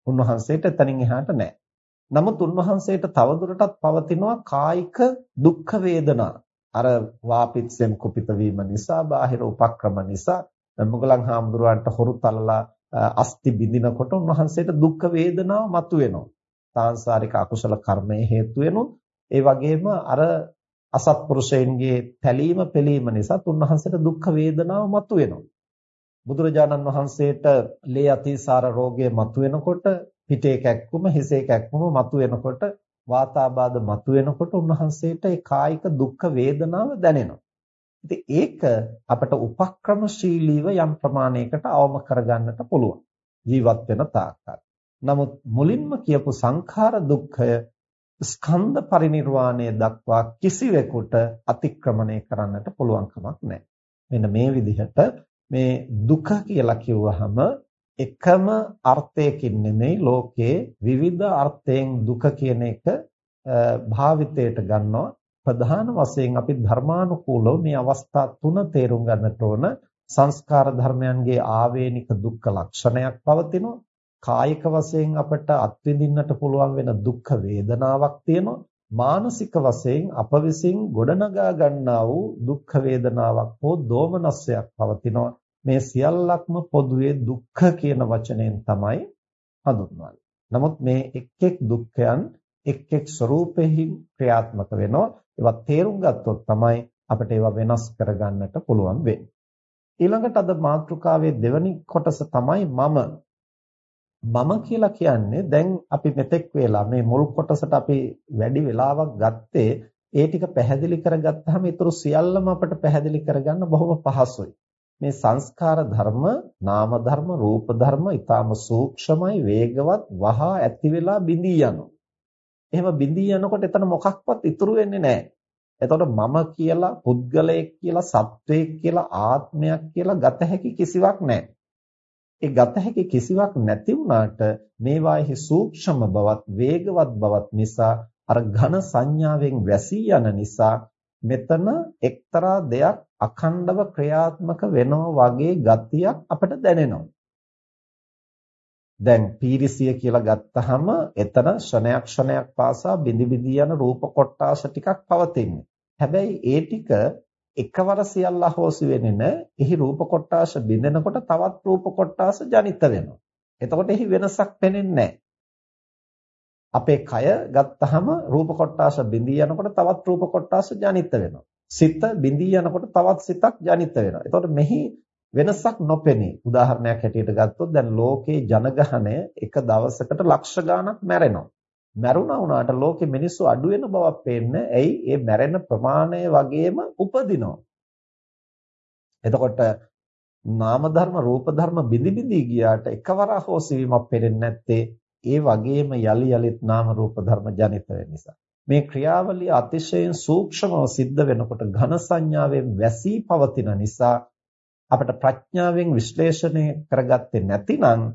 උන්වහන්සේට එතනින් එහාට නැහැ. නමුත් උන්වහන්සේට තවදුරටත් පවතිනවා කායික දුක්ඛ වේදනා. අර වාපිත්සෙන් කුපිත වීම නිසා බාහිර උපක්‍රම නිසා මුගලන් හාමුදුරුවන්ට හොරු තලලා අස්ති බිඳිනකොට උන්වහන්සේට දුක් වේදනාව මතුවෙනවා. සාංශාරික අකුසල කර්මයේ හේතු වෙනුත් ඒ වගේම අර අසත්පුරුෂයන්ගේ තැලීම පෙලීම නිසා උන්වහන්සේට දුක් වේදනාව මතුවෙනවා. බුදුරජාණන් වහන්සේට ලේ අතිසාර රෝගය මතුවෙනකොට පිටේ කැක්කුම හිසේ කැක්කුම මතුවෙනකොට වාතාබාධ මතුවෙනකොට උන්වහන්සේට ඒ කායික දුක් වේදනාව දැනෙනවා. ඉතින් ඒක අපට උපක්‍රමශීලීව යම් ප්‍රමාණයකට අවම කරගන්නට පුළුවන්. ජීවත් වෙන තාක්කල්. නමුත් මුලින්ම කියපු සංඛාර දුක්ඛය ස්කන්ධ පරිණිරවාණය දක්වා කිසිවෙකුට අතික්‍රමණය කරන්නට පුළුවන් කමක් නැහැ. මෙන්න මේ විදිහට මේ දුක කියලා කිව්වහම එකම අර්ථයකින් නෙමෙයි ලෝකයේ විවිධ අර්ථයෙන් දුක කියන එක භාවිතයට ගන්නවා. ප්‍රධාන වශයෙන් අපි ධර්මානුකූලව මේ අවස්ථා තුන තේරුම් ගන්නට ඕන. සංස්කාර ධර්මයන්ගේ ආවේනික දුක්ඛ ලක්ෂණයක් පවතිනවා. කායික වශයෙන් අපට අත්විඳින්නට පුළුවන් වෙන දුක්ඛ වේදනාවක් තියෙනවා. මානසික වශයෙන් අප විසින් ගොඩනගා ගන්නා වූ දුක්ඛ වේදනාවක් හෝ දෝමනස්සයක් පවතිනවා. මේ සියල්ලක්ම පොදුවේ දුක්ඛ කියන වචනයෙන් තමයි හඳුන්වන්නේ. නමුත් මේ එක් එක් දුක්ඛයන් එක් එක් ස්වરૂපෙහි ක්‍රියාත්මක වෙනවා. ඒවා තේරුම් ගත්තොත් තමයි අපිට ඒවා වෙනස් කරගන්නට පුළුවන් වෙන්නේ. ඊළඟට අද මාතෘකාවේ දෙවැනි කොටස තමයි මම. මම කියලා කියන්නේ දැන් අපි මෙතෙක් වෙලා මේ මුල් කොටසට අපි වැඩි වෙලාවක් ගත්තේ ඒ ටික පැහැදිලි කරගත්තාම ඊටු සියල්ලම අපිට පැහැදිලි කරගන්න බොහොම පහසුයි. මේ සංස්කාර ධර්ම, නාම ධර්ම, රූප ධර්ම ඊටාම සූක්ෂමයි, වේගවත්, වහා ඇති වෙලා බිඳී යනවා. එහෙම බිඳී යනකොට එතන මොකක්වත් ඉතුරු වෙන්නේ නැහැ. එතකොට මම කියලා පුද්ගලයෙක් කියලා සත්වයෙක් කියලා ආත්මයක් කියලා ගත හැකි කිසිවක් නැහැ. ඒ ගත හැකි කිසිවක් නැති වුණාට මේවාෙහි සූක්ෂම බවත් වේගවත් බවත් නිසා අර ඝන සංඥාවෙන් වැසී යන නිසා මෙතන එක්තරා දෙයක් අඛණ්ඩව ක්‍රියාත්මක වෙනවා වගේ ගතියක් අපට දැනෙනවා. දැන් පීරිසිය කියලා ගත්තහම එතන ක්ෂණයක් ක්ෂණයක් පාසා බිඳි බිඳි යන රූප කොටාස ටිකක් පවතින්නේ. හැබැයි ඒ ටික එකවර සියල්ල අහෝසි වෙන්නේ නැහැ. එහි රූප කොටාස බිඳෙනකොට තවත් රූප කොටාස ජනිත වෙනවා. එතකොට එහි වෙනසක් පෙනෙන්නේ නැහැ. අපේ කය ගත්තහම රූප කොටාස බිඳී යනකොට තවත් රූප කොටාස ජනිත වෙනවා. සිත බිඳී යනකොට තවත් සිතක් ජනිත වෙනවා. එතකොට මෙහි වෙනසක් නොපෙනී. උදාහරණයක් හැටියට ගත්තොත් දැන් ලෝකේ ජනගහනය එක දවසකට ලක්ෂ ගාණක් මැරෙනවා. මැරුණා වුණාට ලෝකෙ මිනිස්සු අඩු වෙන බවක් පේන්නේ. ඇයි? ඒ මැරෙන ප්‍රමාණය වගේම උපදිනවා. එතකොට නාම ධර්ම රූප ධර්ම බිඳි බිඳි ගියාට එකවර හොසි වීමක් පෙරෙන්නේ නැත්තේ ඒ වගේම යලි යලිත් නාම රූප ධර්ම ජනිත වෙන නිසා. මේ ක්‍රියාවලිය අතිශයින් සූක්ෂමව සිද්ධ වෙනකොට ඝන සංඥාවෙන් වැසී පවතින නිසා අපිට ප්‍රඥාවෙන් විශ්ලේෂණය කරගත්තේ නැතිනම්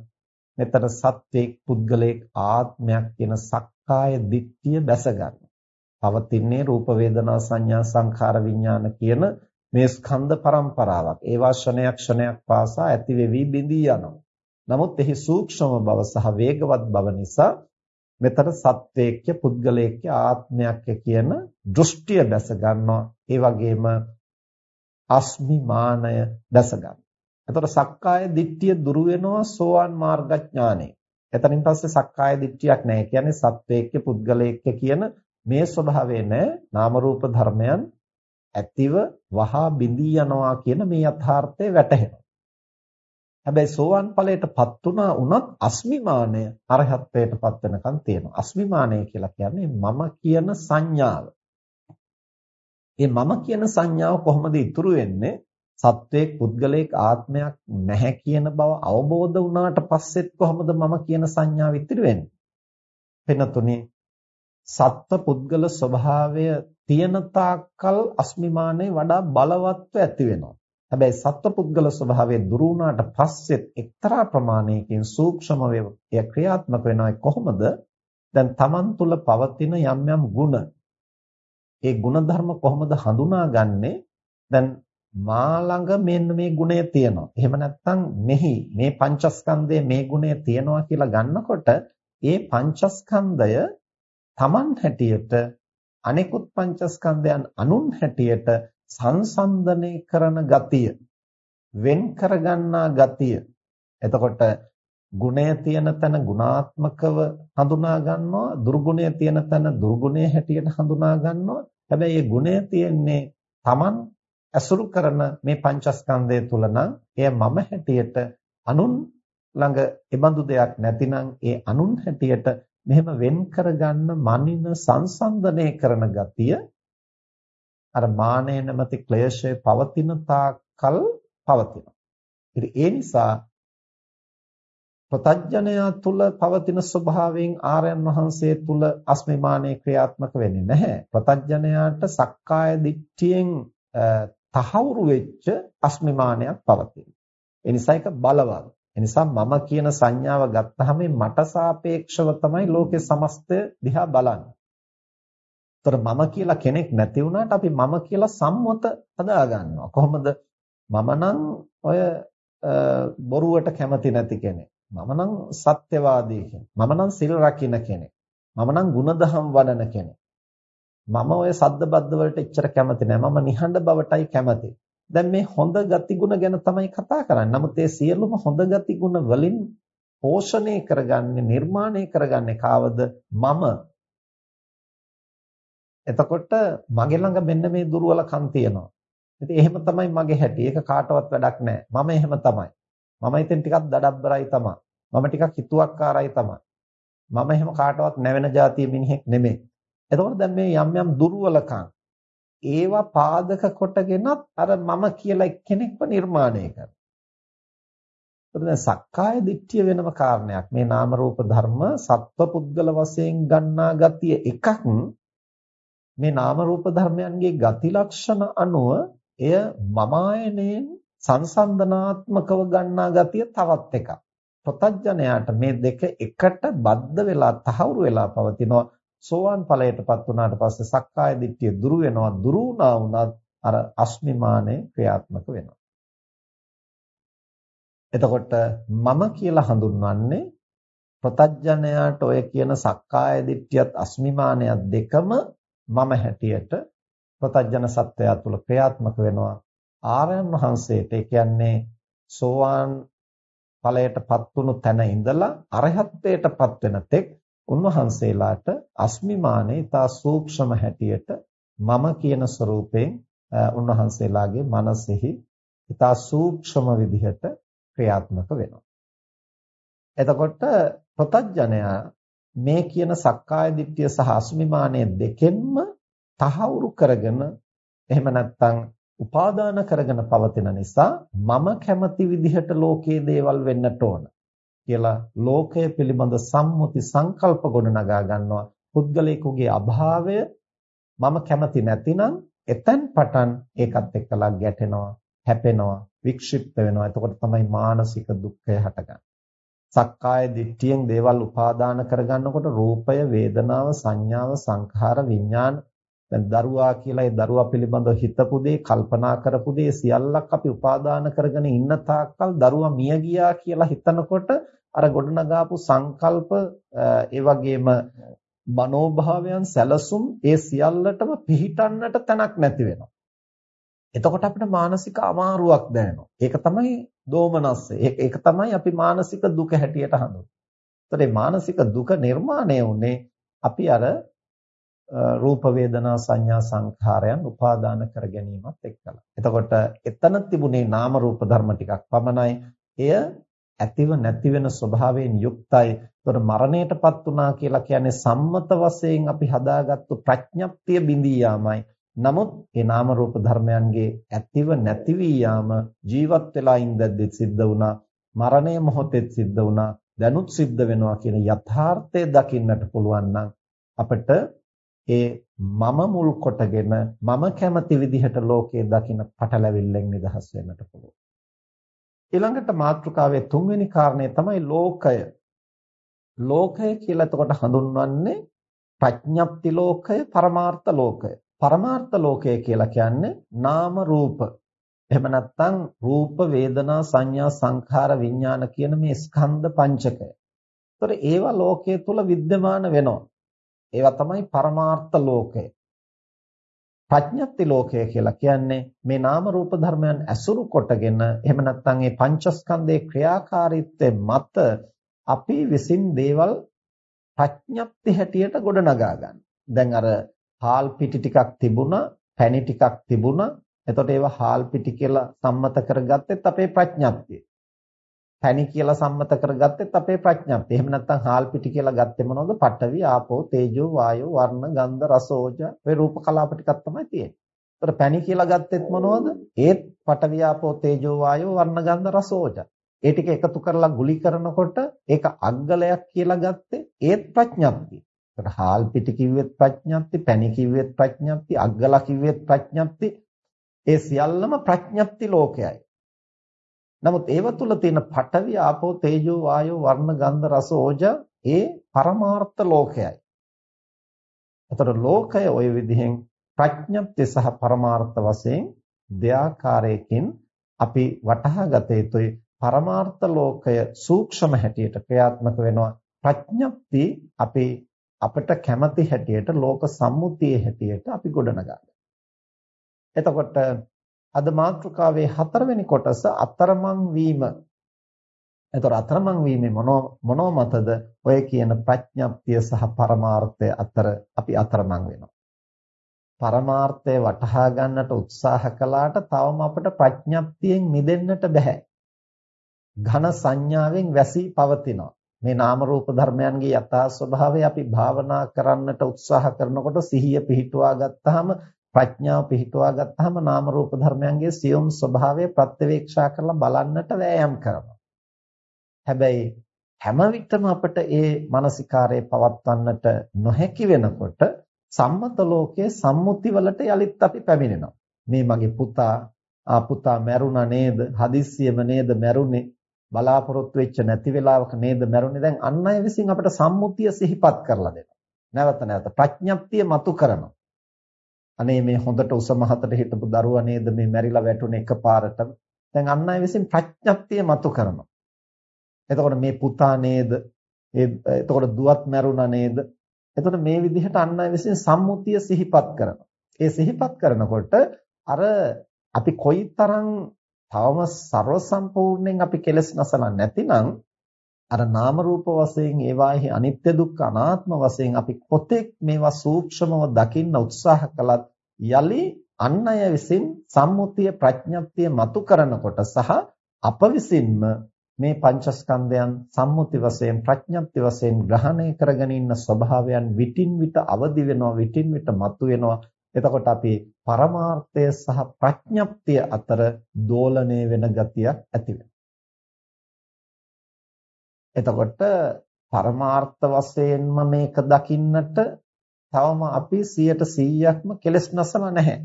මෙතන සත්‍යයක් පුද්ගලයෙක් ආත්මයක් කියන සක්කාය දිට්ඨිය බැස ගන්න. පවතින්නේ රූප වේදනා සංඥා සංඛාර විඥාන කියන මේ ස්කන්ධ පරම්පරාවක්. ඒවා ක්ෂණයක් ක්ෂණයක් පාසා ඇති වෙවි බිඳී යනවා. නමුත් එහි සූක්ෂම බව සහ වේගවත් බව නිසා මෙතන සත්වයක්ය පුද්ගලයෙක්ය ආත්මයක්ය කියන දෘෂ්ටිය දැස ගන්නවා. ඒ වගේම අස්මිමානය දැස ගන්නවා. එතකොට සක්කාය දිට්ඨිය දුරු වෙනවා සෝවාන් මාර්ගඥානෙ. එතනින් පස්සේ සක්කාය දිට්ඨියක් නැහැ. කියන්නේ සත්වයක්ය පුද්ගලයෙක්ය කියන මේ ස්වභාවය නැහැ. නාම රූප ධර්මයන් ඇතිව වහා බිඳී යනවා කියන මේ යථාර්ථය වැටහෙනවා. හැබැයි සෝවන් ඵලයටපත් වුණා වුණත් අස්මිමානය අරහත්ත්වයටපත් වෙනකන් තියෙනවා. අස්මිමානය කියලා කියන්නේ මම කියන සංඥාව. මේ මම කියන සංඥාව කොහොමද ඉතුරු වෙන්නේ? සත්වයක් පුද්ගලයෙක් ආත්මයක් නැහැ කියන බව අවබෝධ වුණාට පස්සෙත් කොහොමද මම කියන සංඥාව ඉතිරි වෙන්නේ? වෙනතුනේ සත්ත්ව පුද්ගල ස්වභාවය තියෙන තාක්කල් අස්මිමානේ වඩා බලවත්ව ඇති වෙනවා. හැබැයි සත්පුද්ගල ස්වභාවය දුරු වුණාට පස්සෙත් එක්තරා ප්‍රමාණයකින් සූක්ෂම වේය ක්‍රියාත්මක වෙනවා කොහොමද? දැන් Taman තුල පවතින යම් යම් ಗುಣ. ඒ ಗುಣධර්ම කොහොමද හඳුනාගන්නේ? දැන් මා ළඟ මෙන්න මේ ගුණය තියෙනවා. එහෙම නැත්නම් මෙහි මේ පංචස්කන්ධයේ මේ ගුණය තියෙනවා කියලා ගන්නකොට ඒ පංචස්කන්ධය Taman හැටියට අනෙකුත් පංචස්කන්ධයන් අනුන් හැටියට සංසන්දනය කරන ගතිය වෙන් කරගන්නා ගතිය. එතකොට ගුණය තියෙන තැන ගුණාත්මකව හඳුනා ගන්නවා දුර්ගුණය තියෙන තැන දුර්ගුණය හැටියට හඳුනා ගන්නවා. හැබැයි මේ ගුණය තියෙන්නේ Taman ඇසුරු කරන මේ පංචස්කන්ධය තුල නම් එය මම හැටියට අනුන් ළඟ එබඳු දෙයක් නැතිනම් ඒ අනුන් හැටියට මෙහෙම වෙන් කරගන්න මනින සංසන්දනය කරන ගතිය අර මානය නැමැති ක්ලේශය පවතින තාක්කල් පවතිනවා. ඉතින් ඒ නිසා ප්‍රතඥයා තුල පවතින ස්වභාවයෙන් ආර්යයන් වහන්සේ තුල අස්මිමානයේ ක්‍රියාත්මක වෙන්නේ නැහැ. ප්‍රතඥයාට සක්කාය දිට්ඨියෙන් තහවුරු වෙච්ච අස්මිමානයක් පවතිනවා. ඒ නිසා ඒක බලවත්. ඒ නිසා මම කියන සංඥාව ගත්තාම මට සාපේක්ෂව තමයි ලෝකේ සමස්තය දිහා බලන්නේ. ඒතර මම කියලා කෙනෙක් නැති වුණාට අපි මම කියලා සම්මත හදා ගන්නවා. කොහොමද? මම නම් ඔය බොරුවට කැමති නැති කෙනෙක්. මම නම් සත්‍යවාදී කෙනෙක්. මම නම් සිල් රකින්න කෙනෙක්. මම නම් ಗುಣදහම් වඩන කෙනෙක්. මම ඔය සද්ද බද්ද වලට එච්චර කැමති නෑ. මම නිහඬ බවටයි කැමති. දැන් මේ හොඳ ගතිගුණ ගැන තමයි කතා කරන්නේ. නමුත් ඒ සියලුම හොඳ ගතිගුණ වලින් පෝෂණය කරගන්නේ නිර්මාණය කරගන්නේ කාවද? මම. එතකොට මගේ ළඟ මෙන්න මේ දුර්වලකම් තියෙනවා. ඉතින් එහෙම තමයි මගේ හැටි. ඒක කාටවත් වැඩක් නෑ. මම එහෙම තමයි. මම ඉතින් ටිකක් දඩබ්බරයි තමයි. මම ටිකක් හිතුවක්කාරයි තමයි. මම එහෙම කාටවත් නැවෙන જાතිය මිනිහෙක් නෙමෙයි. එතකොට දැන් මේ යම් යම් දුර්වලකම් ඒවා පාදක කොටගෙනත් අර මම කියලා එක්කෙනෙක්ව නිර්මාණය කරනවා. එතකොට දැන් සක්කාය දිට්ඨිය වෙනම කාරණයක්. මේ නාම රූප ධර්ම සත්වපුද්ගල වශයෙන් ගන්නා ගතිය එකක්. මේ නාම රූප ධර්මයන්ගේ ගති ලක්ෂණ අනුව එය මමායනයෙන් සංසන්දනාත්මකව ගන්නා ගතිය තවත් එකක්. ප්‍රතඥයාට මේ දෙක එකට බද්ධ වෙලා තහවුරු වෙලා පවතිනවා. සෝවාන් ඵලයටපත් වුණාට පස්සේ සක්කාය දිට්ඨිය දුරු වෙනවා. දුරු වුණා වුණත් අර අස්මිමානය ක්‍රියාත්මක වෙනවා. එතකොට මම කියලා හඳුන්වන්නේ ප්‍රතඥයාට ඔය කියන සක්කාය දිට්ඨියත් අස්මිමානයත් දෙකම මම හැටියට ප්‍රතඥ සත්‍යය තුළ ක්‍රියාත්මක වෙනවා ආර්යයන් වහන්සේට ඒ කියන්නේ සෝවාන් ඵලයටපත් වුණු තැන ඉඳලා අරහත්ත්වයටපත් වෙන තෙක් උන්වහන්සේලාට අස්මිමානේ ඊතා සූක්ෂම හැටියට මම කියන ස්වરૂපයෙන් උන්වහන්සේලාගේ මනසෙහි ඊතා සූක්ෂම විදිහට ක්‍රියාත්මක වෙනවා. එතකොට ප්‍රතඥයා මේ කියන සක්කාය දිට්ඨිය සහ අස්මිමානය දෙකෙන්ම තහවුරු කරගෙන එහෙම නැත්නම් උපාදාන කරගෙන පවතින නිසා මම කැමති විදිහට ලෝකයේ දේවල් වෙන්නට ඕන කියලා ලෝකය පිළිබඳ සම්මුති සංකල්ප ගොඩනගා ගන්නවා පුද්ගලයෙකුගේ අභාවය මම කැමති නැතිනම් එතෙන් පටන් ඒකත් එක්කලා ගැටෙනවා හැපෙනවා වික්ෂිප්ත වෙනවා. එතකොට තමයි මානසික දුක්ඛය හටගන්නේ. සක්කාය දිට්ඨියෙන් දේවල් උපාදාන කරගන්නකොට රූපය, වේදනාව, සංඥාව, සංඛාර, විඥාන දැන් දරුවා කියලා ඒ දරුවා පිළිබඳව හිතපු දේ, කල්පනා කරපු දේ සියල්ලක් අපි උපාදාන කරගෙන ඉන්න තාක්කල් දරුවා මිය ගියා කියලා හිතනකොට අර ගොඩනගාපු සංකල්ප ඒ වගේම මනෝභාවයන් සැලසුම් ඒ සියල්ලටම පිහිටන්නට තැනක් නැති වෙනවා. එතකොට අපිට මානසික අමාරුවක් දැනෙනවා. ඒක තමයි දෝමනස්ස. ඒක තමයි අපි මානසික දුක හැටියට හඳුන්වන්නේ. ඒතර මේ මානසික දුක නිර්මාණය වුනේ අපි අර රූප වේදනා සංඥා සංඛාරයන් උපාදාන කර ගැනීමත් එක්කලා. එතකොට එතන තිබුණේ නාම රූප ධර්ම ටිකක් පමණයි. එය ඇතිව නැති වෙන ස්වභාවයෙන් යුක්තයි. ඒතර මරණයටපත් වුණා කියලා කියන්නේ සම්මත වශයෙන් අපි හදාගත්තු ප්‍රඥප්තිය බිඳී යාමයි. නමුත් ඒ නාම රූප ධර්මයන්ගේ ඇතිව නැති වී යාම ජීවත් වෙලා ඉඳද්දි සිද්ධ වුණා. මරණය මොහොතෙත් සිද්ධ වුණා. දැනුත් සිද්ධ වෙනවා කියන යථාර්ථය දකින්නට පුළුවන් නම් අපිට ඒ මම මුල් කොටගෙන මම කැමති විදිහට ලෝකයේ දකින්න පටලැවිල්ලෙන් නිදහස් වෙන්නට පුළුවන්. ඊළඟට මාතෘකාවේ තුන්වෙනි කාරණය තමයි ලෝකය. ලෝකය කියලා එතකොට හඳුන්වන්නේ ප්‍රඥප්ති ලෝකය පරමාර්ථ ලෝකය. පරමාර්ථ ලෝකය කියලා කියන්නේ නාම රූප. එහෙම නැත්නම් රූප වේදනා සංඥා සංඛාර විඥාන කියන මේ ස්කන්ධ පංචකය. ඒතර ඒවා ලෝකයේ තුල विद्यमान වෙනවා. ඒවා තමයි පරමාර්ථ ලෝකය. ප්‍රඥප්ති ලෝකය කියලා කියන්නේ මේ නාම රූප ධර්මයන් ඇසුරු කොටගෙන එහෙම නැත්නම් මේ පංචස්කන්ධයේ ක්‍රියාකාරීත්වය මත අපි විසින් දේවල් ප්‍රඥප්ති හැටියට ගොඩනගා ගන්න. දැන් අර හාල් පිටි ටිකක් තිබුණා, පැණි ටිකක් තිබුණා. එතකොට ඒවා හාල් පිටි කියලා සම්මත කරගත්තෙත් අපේ ප්‍රඥප්තිය. පැණි කියලා සම්මත කරගත්තෙත් අපේ ප්‍රඥප්තිය. එහෙම නැත්නම් හාල් පිටි කියලා ගත්තේ මොනවද? පඨවි, ආපෝ, තේජෝ, වායෝ, වර්ණ, ගන්ධ, රස, ඕජ. ඔය රූප කලාප ටිකක් තමයි තියෙන්නේ. ඒතර පැණි කියලා ගත්තෙත් මොනවද? ඒත් පඨවි, ආපෝ, තේජෝ, වායෝ, වර්ණ, ගන්ධ, රස, ඕජ. ඒ ටික එකතු කරලා ගුලි කරනකොට ඒක අග්ගලයක් කියලා ගත්තේ ඒත් ප්‍රඥප්තිය. ඒකට හාල් පිටි කිව්වෙත් ප්‍රඥප්ති, පැණි කිව්වෙත් ප්‍රඥප්ති, අග්ගලා කිව්වෙත් ප්‍රඥප්ති. ඒ සියල්ලම ප්‍රඥප්ති ලෝකයයි. නමුත් ඒව තුල තියෙන පඨවි, ආපෝ, තේජෝ, වායෝ, වර්ණ, ගන්ධ, රස, ඕජ ඒ පරමාර්ථ ලෝකයයි. එතකොට ලෝකය ওই විදිහෙන් ප්‍රඥප්ති සහ පරමාර්ථ වශයෙන් දෙආකාරයකින් අපි වටහා ගත යුතුයි. පරමාර්ථ ලෝකය සූක්ෂම හැටියට ක්‍රියාත්මක වෙනවා. ප්‍රඥප්ති අපේ අපිට කැමති හැටියට ලෝක සම්මුතියේ හැටියට අපි ගොඩනගා එතකොට අද මාතෘකාවේ හතරවෙනි කොටස අතරමං වීම. එතකොට අතරමං වීමේ මොනෝ මොනෝ මතද ඔය කියන ප්‍රඥප්තිය සහ පරමාර්ථය අතර අපි අතරමං වෙනවා. පරමාර්ථය වටහා ගන්නට උත්සාහ කළාට තවම අපිට ප්‍රඥප්තියෙන් මිදෙන්නට බෑ. ඝන සංඥාවෙන් වැසී පවතිනවා. මේ නාම රූප ධර්මයන්ගේ යථා ස්වභාවය අපි භාවනා කරන්නට උත්සාහ කරනකොට සිහිය පිහිටුවා ගත්තාම ප්‍රඥාව පිහිටුවා ගත්තාම නාම රූප ධර්මයන්ගේ සියුම් ස්වභාවය ප්‍රත්‍යවේක්ෂා කරලා බලන්නට වෑයම් කරනවා. හැබැයි හැම විටම අපිට ඒ මානසිකාරයේ පවත්වන්නට නොහැකි වෙනකොට සම්මත ලෝකයේ සම්මුති වලට යලිත් අපි පැමිණෙනවා. මේ මගේ පුතා ආ පුතා මැරුණා නේද? හදිස්සියෙම නේද මැරුණේ? බලාපොරොත්තු වෙච්ච නැති වෙලාවක නේද මැරුණේ? දැන් අන් අය විසින් අපිට සම්මුතිය සිහිපත් කරලා දෙනවා. නැවත නැවත ප්‍රඥප්තිය මතු කරනවා. අනේ මේ හොඳට උස මහතට හිටපු දරුවා නේද මේ මැරිලා වැටුනේ එකපාරටම. දැන් අන් අය විසින් ප්‍රඥප්තිය මතු කරනවා. එතකොට මේ පුතා නේද? එතකොට දුවත් මැරුණා නේද? එතකොට මේ විදිහට අන් අය විසින් සම්මුතිය සිහිපත් කරනවා. ඒ සිහිපත් කරනකොට අර අපි කොයිතරම් තවම ਸਰව සම්පූර්ණයෙන් අපි කෙලස් නැසලා නැතිනම් අර නාම රූප වශයෙන් ඒවාෙහි අනිත්‍ය දුක්ඛ අනාත්ම වශයෙන් අපි කොතෙක් මේවා සූක්ෂමව දකින්න උත්සාහ කළත් යලි අන් අය විසින් සම්මුතිය ප්‍රඥප්තිය මතු කරනකොට සහ අප විසින්ම මේ පංචස්කන්ධයන් සම්මුති වශයෙන් ප්‍රඥප්ති වශයෙන් ග්‍රහණය කරගෙන ඉන්න ස්වභාවයන් විටින් විට අවදි වෙනවා විටින් විට මතුවෙනවා. එතකොට අපි පරමාර්ථය සහ ප්‍රඥප්තිය අතර දෝලණය වෙන ගතියක් ඇති එතකොට පරමාර්ථ වශයෙන්ම මේක දකින්නට තවම අපි 100%ක්ම කෙලස් නැසලා නැහැ.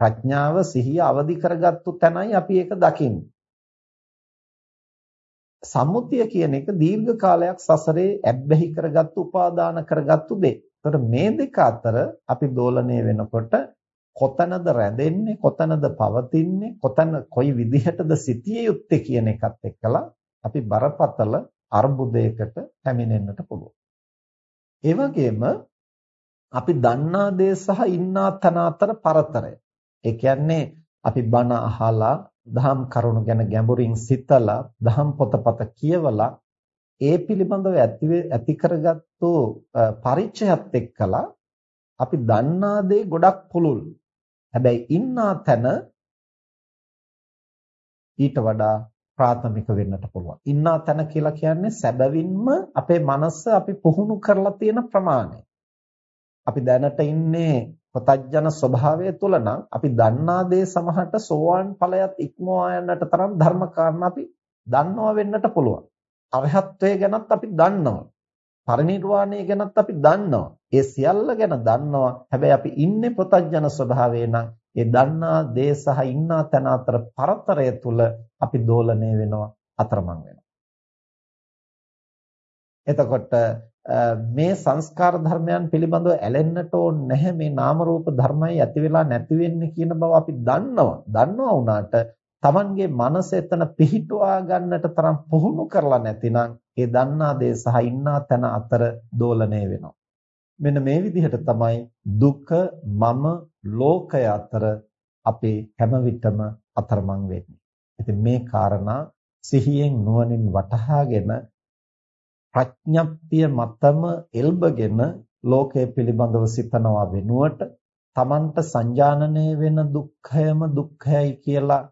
ප්‍රඥාව සිහිය අවදි කරගත්තු තැනයි අපි ඒක දකින්නේ. සම්මුතිය කියන එක දීර්ඝ කාලයක් සසරේ ඇබ්බැහි කරගත්තු උපාදාන කරගත්තු දෙයක්. එතකොට මේ දෙක අතර අපි දෝලණය වෙනකොට කොතනද රැඳෙන්නේ කොතනද පවතින්නේ කොතන කොයි විදිහටද සිටිය යුත්තේ කියන එකත් එක්කලා අපි බරපතල අර්බුදයකට පැමිණෙන්නට පුළුවන්. ඒ වගේම අපි දන්නා දේ සහ ඉන්නා තන අතර පරතරය. ඒ කියන්නේ අපි බණ අහලා දහම් කරුණු ගැන ගැඹුරින් සිතලා දහම් පොතපත කියවලා ඒ පිළිබඳව ඇති ඇති කරගත්තු පරිචයත් එක්කලා අපි දන්නා දේ ගොඩක් පුළුල්. හැබැයි ඉන්නා තැන ඊට වඩා ප්‍රාථමික වෙන්නට පුළුවන්. ඉන්නා තැන කියලා කියන්නේ සැබවින්ම අපේ මනස අපි පුහුණු කරලා තියෙන ප්‍රමාණය. අපි දැනට ඉන්නේ පතඥන ස්වභාවය තුල නම් අපි දන්නා දේ සමහරට සෝවාන් ඵලයත් ඉක්මවා යන්නට තරම් ධර්ම කාරණා අපි දන්නවා වෙන්නට පුළුවන්. අරහත්ත්වය ගැනත් අපි දන්නවා. පරිණිරවාණය ගැනත් අපි දන්නවා. ඒ සියල්ල ගැන දන්නවා. හැබැයි අපි ඉන්නේ ප්‍රතඥන ස්වභාවයේ නම් ඒ දන්නා දේ සහ ඉන්නා තැන අතර පරතරය තුල අපි දෝලණය වෙනවා අතරමං වෙනවා. එතකොට මේ සංස්කාර ධර්මයන් පිළිබඳව ඇලෙන්නට ඕන නැහැ මේ නාම රූප ධර්මයි ඇති වෙලා නැති වෙන්නේ කියන බව අපි දන්නවා. දන්නවා වුණාට Tamanගේ මනස එතන පිහිටුවා ගන්නට තරම් පුහුණු කරලා නැතිනම් ඒ දන්නා දේ සහ ඉන්නා තැන අතර දෝලණය වෙනවා. මෙන්න මේ විදිහට තමයි දුක මම ලෝකය අතර අපේ හැම විටම අතරමං වෙන්නේ. ඉතින් මේ කාරණා සිහියෙන් නුවණින් වටහාගෙන ප්‍රඥප්තිය මතම එල්බගෙන ලෝකය පිළිබඳව සිතනවා වෙනුවට තමන්ට සංජානනය වෙන දුක්ඛයම දුක්ඛයයි කියලා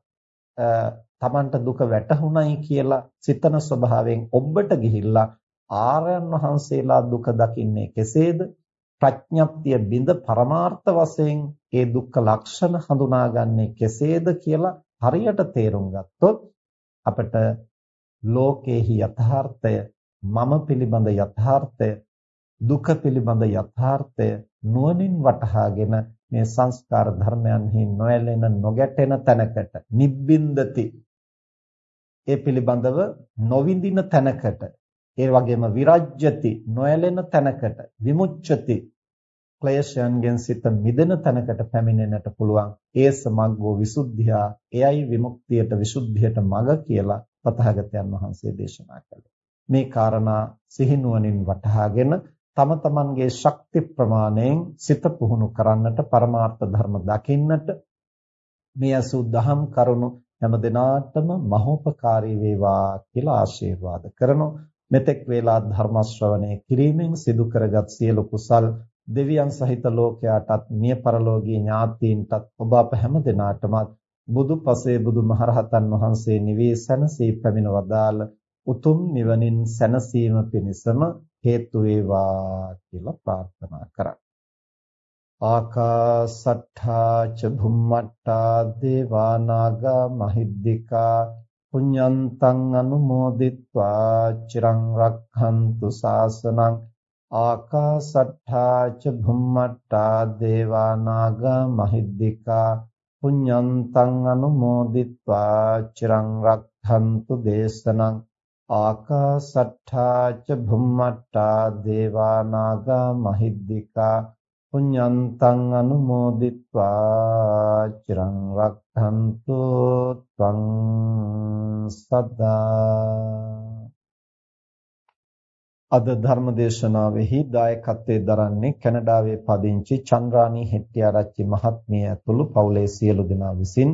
තමන්ට දුක වැටහුණයි කියලා සිතන ස්වභාවයෙන් ඔබට ගිහිල්ලා ආර්යයන් වහන්සේලා දුක දකින්නේ කෙසේද? ප්‍රඥප්තිය බිඳ පරමාර්ථ වශයෙන් ඒ දුක්ඛ ලක්ෂණ හඳුනාගන්නේ කෙසේද කියලා හරියට තේරුම් ගත්තොත් අපට ලෝකේහි යථාර්ථය මම පිළිබඳ යථාර්ථය දුක පිළිබඳ යථාර්ථය නුවණින් වටහාගෙන මේ සංස්කාර ධර්මයන්හි නොඇලෙන නොගැටෙන තැනකට නිබ්බින්දති. ඒ පිළිබඳව නොවිඳින තැනකට ඒ වගේම විරජ්‍යති නොඇලෙන තැනකට විමුච්ඡති. ක්ලේශයන්ගෙන් සිත මිදෙන තැනකට පැමිණෙන්නට පුළුවන්. ඒ සමග්ගෝ විසුද්ධියා එයයි විමුක්තියට විසුද්ධියට මඟ කියලා පතහගතයන් වහන්සේ දේශනා කළේ. මේ කාරණා සිහිනුවණින් වටහාගෙන තම තමන්ගේ ශක්ති ප්‍රමාණයෙන් සිත පුහුණු කරන්නට පරමාර්ථ ධර්ම දකින්නට මේ අසු දහම් කරුණු හැම දිනාටම මහෝපකාරී වේවා කියලා ආශිර්වාද කරනවා. මෙතෙක් වේලා ධර්ම ශ්‍රවණය කිරීමෙන් සිදු කරගත් සියලු කුසල් දෙවියන් සහිත ලෝකයාටත් මිය පරලෝකීය ඥාතීන්ටත් ඔබ අප හැම දිනාටම බුදු පසේ බුදු මහරහතන් වහන්සේ නිවේසන සී පැමිණ වදාළ උතුම් නිවනින් සැනසීම පිණිසම හේතු වේවා කියලා ප්‍රාර්ථනා කරා. ආකාසට්ඨා ච භුම්මට්ඨා දේවා නාග මහිද්దికා පුඤ්ඤන්තං අනුමෝදිත්වා චිරං රක්ඛන්තු සාසනං ආකාසට්ඨා ච භුම්මට්ඨා දේවා නාග මහිද්దికා පුඤ්ඤන්තං අනුමෝදිත්වා චිරං රක්ඛන්තු දේශනං ආකාසට්ඨා ච භුම්මට්ඨා දේවා නාග මහිද්దికා පුඤ්ඤන්තං අනුමෝදිත්වා චිරං රක්ඛන්තු ත්වං සදා. අද ධර්ම දේශනාවෙහි දායකත්වයේ දරන්නේ කැනඩාවේ පදිංචි චන්ද්‍රානි හෙට්ටිආරච්චි මහත්මිය ඇතුළු පවුලේ සියලු දෙනා විසින්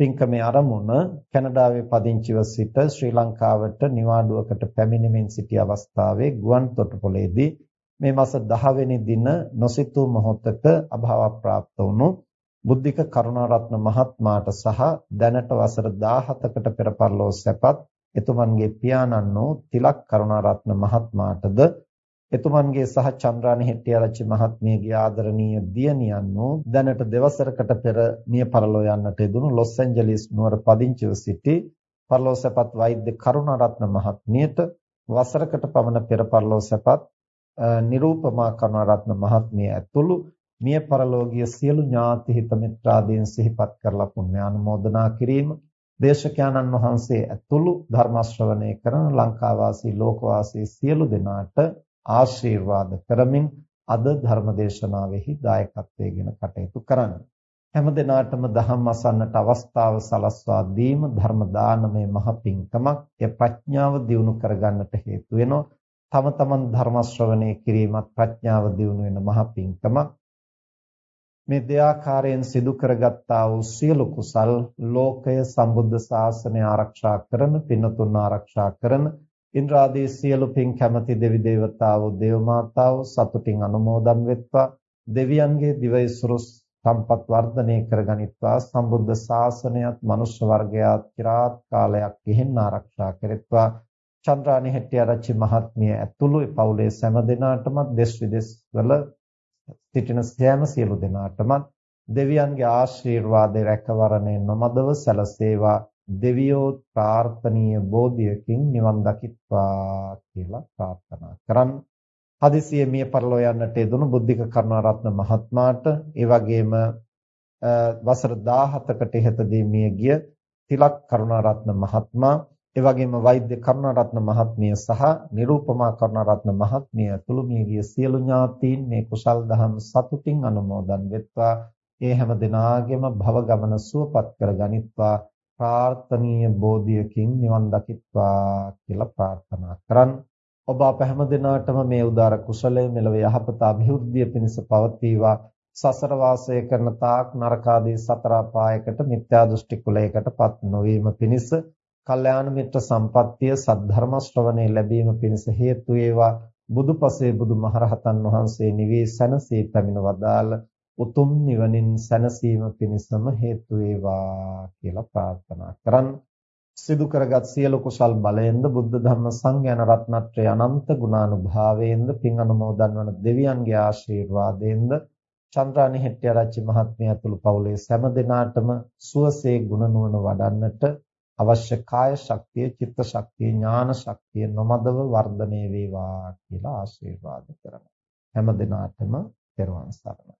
පින්කමේ ආරමුණ කැනඩාවේ පදිංචිව සිට ශ්‍රී ලංකාවට නිවාඩුවකට පැමිණෙමින් සිටි අවස්ථාවේ ගුවන්තොටුපළේදී මේ මාස 10 වෙනි දින නොසිතූ මොහොතක අභාවප්‍රාප්ත වුණු බුද්ධික කරුණාරත්න මහත්මයාට සහ දැනට වසර 17කට පෙර පරලෝ සැපත් එතුමන්ගේ පියාණන් වූ තිලක් කරුණාරත්න මහත්මයාටද එතුමන්ගේ සහ චන්ද්‍රානි හෙට්ටිආරච්චි මහත්මියගේ ආදරණීය දියණියන් වූ දැනට දෙවසරකට පෙර මිය පරලෝ යන්නට යෙදුණු ලොස් ඇන්ජලිස් නුවර පදිංචිව සිටි පරලෝසපත් වෛද්‍ය කරුණාරත්න මහත්මියට වසරකට පමණ පෙර පරලෝසපත් නිරූපමා කරුණාරත්න මහත්මිය ඇතුළු මිය පරලෝකීය සියලු ඥාති හිත මිත්‍රාදීන් සිහිපත් කරලා පුණ්‍යානුමෝදනා කිරීම දේශකයන්න් වහන්සේ ඇතුළු ධර්ම ශ්‍රවණය කරන ලංකාවාසී ලෝකවාසී සියලු දෙනාට ආශිර්වාද කරමින් අද ධර්ම දේශනාවෙහි දායකත්වයෙන් කටයුතු කරන්න. හැම දිනාටම ධම්ම අසන්නට අවස්ථාව සලස්වා දීම ධර්ම දානමය මහ පිංකමක්. ඒ ප්‍රඥාව දියුණු කරගන්නට හේතු වෙනවා. තම තමන් ධර්ම ශ්‍රවණය කිරීමත් ප්‍රඥාව දියුණු වෙන මහ පිංකමක් මේ දෙආකාරයෙන් සිදු කරගත්තා වූ සියලු කුසල් ලෝකය සම්බුද්ධ ශාසනය ආරක්ෂා කරන පින්තුන් ආරක්ෂා කරන ඉන්ද්‍රාදී සියලු පින් කැමැති දෙවි දේවතාවෝ දේව මාතාවෝ සතුටින් අනුමෝදන් වෙත්වා. දෙවියන්ගේ දිවයිසුරු සම්පත් වර්ධනය කරගනිත්වා. සම්බුද්ධ ශාසනයත් මනුෂ්‍ය වර්ගයාත් চিරාත් කාලයක් ගෙහින් ආරක්ෂා කෙරෙත්වා. චන්ද්‍රානි හෙට්ටිආරච්චි මහත්මිය ඇතුළු පවුලේ සෑම දෙනාටම දෙස් විදෙස් වල සිටින සෑම සියලු දෙනාටම දෙවියන්ගේ ආශිර්වාදය රැකවරණය නොමදව සැලසේවා. දෙවියෝ ප්‍රාර්ථනීය බෝධියකින් නිවන් දකිත්වා කියලා ප්‍රාර්ථනා කරන් හදිසියෙ මිය පරලෝ යන්නට යෙදුණු බුද්ධික කරුණාරත්න මහත්මයාට ඒ වගේම වසර 17කට ඉහතදී මිය ගිය තිලක් කරුණාරත්න මහත්මයා ඒ වගේම වෛද්‍ය කරුණාරත්න මහත්මිය සහ නිරූපමා කරුණාරත්න මහත්මිය ඇතුළු මියගිය සියලු ඥාතීන් මේ කුසල් දහම් සතුටින් අනුමෝදන් වෙත්වා. ඒ හැම දිනාගෙම භව ගමන සුවපත් කර ගනිත්වා. ප්‍රාර්ථනීය බෝධියකින් නිවන් දකිත්වා කියලා ප්‍රාර්ථනා කරන් ඔබ අප හැම දිනාටම මේ උදාර කුසලය මෙලව යහපත અભිවෘද්ධිය පිණිස පවතිවා. සසර වාසය කරන තාක් නරකාදී සතර අපායකට මිත්‍යා දෘෂ්ටි කුලයකටපත් නොවීම පිණිස කල්යාණ මිත්‍ර සම්පත්තිය සද්ධර්ම ශ්‍රවණේ ලැබීම පිණිස හේතු වේවා. බුදුපසේ බුදුමහරහතන් වහන්සේ නිවී සැනසී පැමිණ වදාළ උතුම් නිවනින් සැනසීම පිණිසම හේතු වේවා කියලා ප්‍රාර්ථනා කරන් සිදු කරගත් සියලු කුසල් බලයෙන්ද බුද්ධ ධම්ම සංඝයාන රත්නත්‍රය අනන්ත ගුණානුභාවයෙන්ද පින් අනුමෝදන් වන දෙවියන්ගේ ආශිර්වාදයෙන්ද චන්ද්‍රානි හෙට්ටිආරච්චි මහත්මිය ඇතුළු පවුලේ සෑම දෙනාටම සුවසේ ගුණ නුවණ වඩන්නට අවශ්‍ය කාය ශක්තිය, චිත්ත ශක්තිය, ඥාන ශක්තිය නොමදව වර්ධනය වේවා කියලා ආශිර්වාද කරනවා. හැම දිනාටම පෙරවන් සරණයි.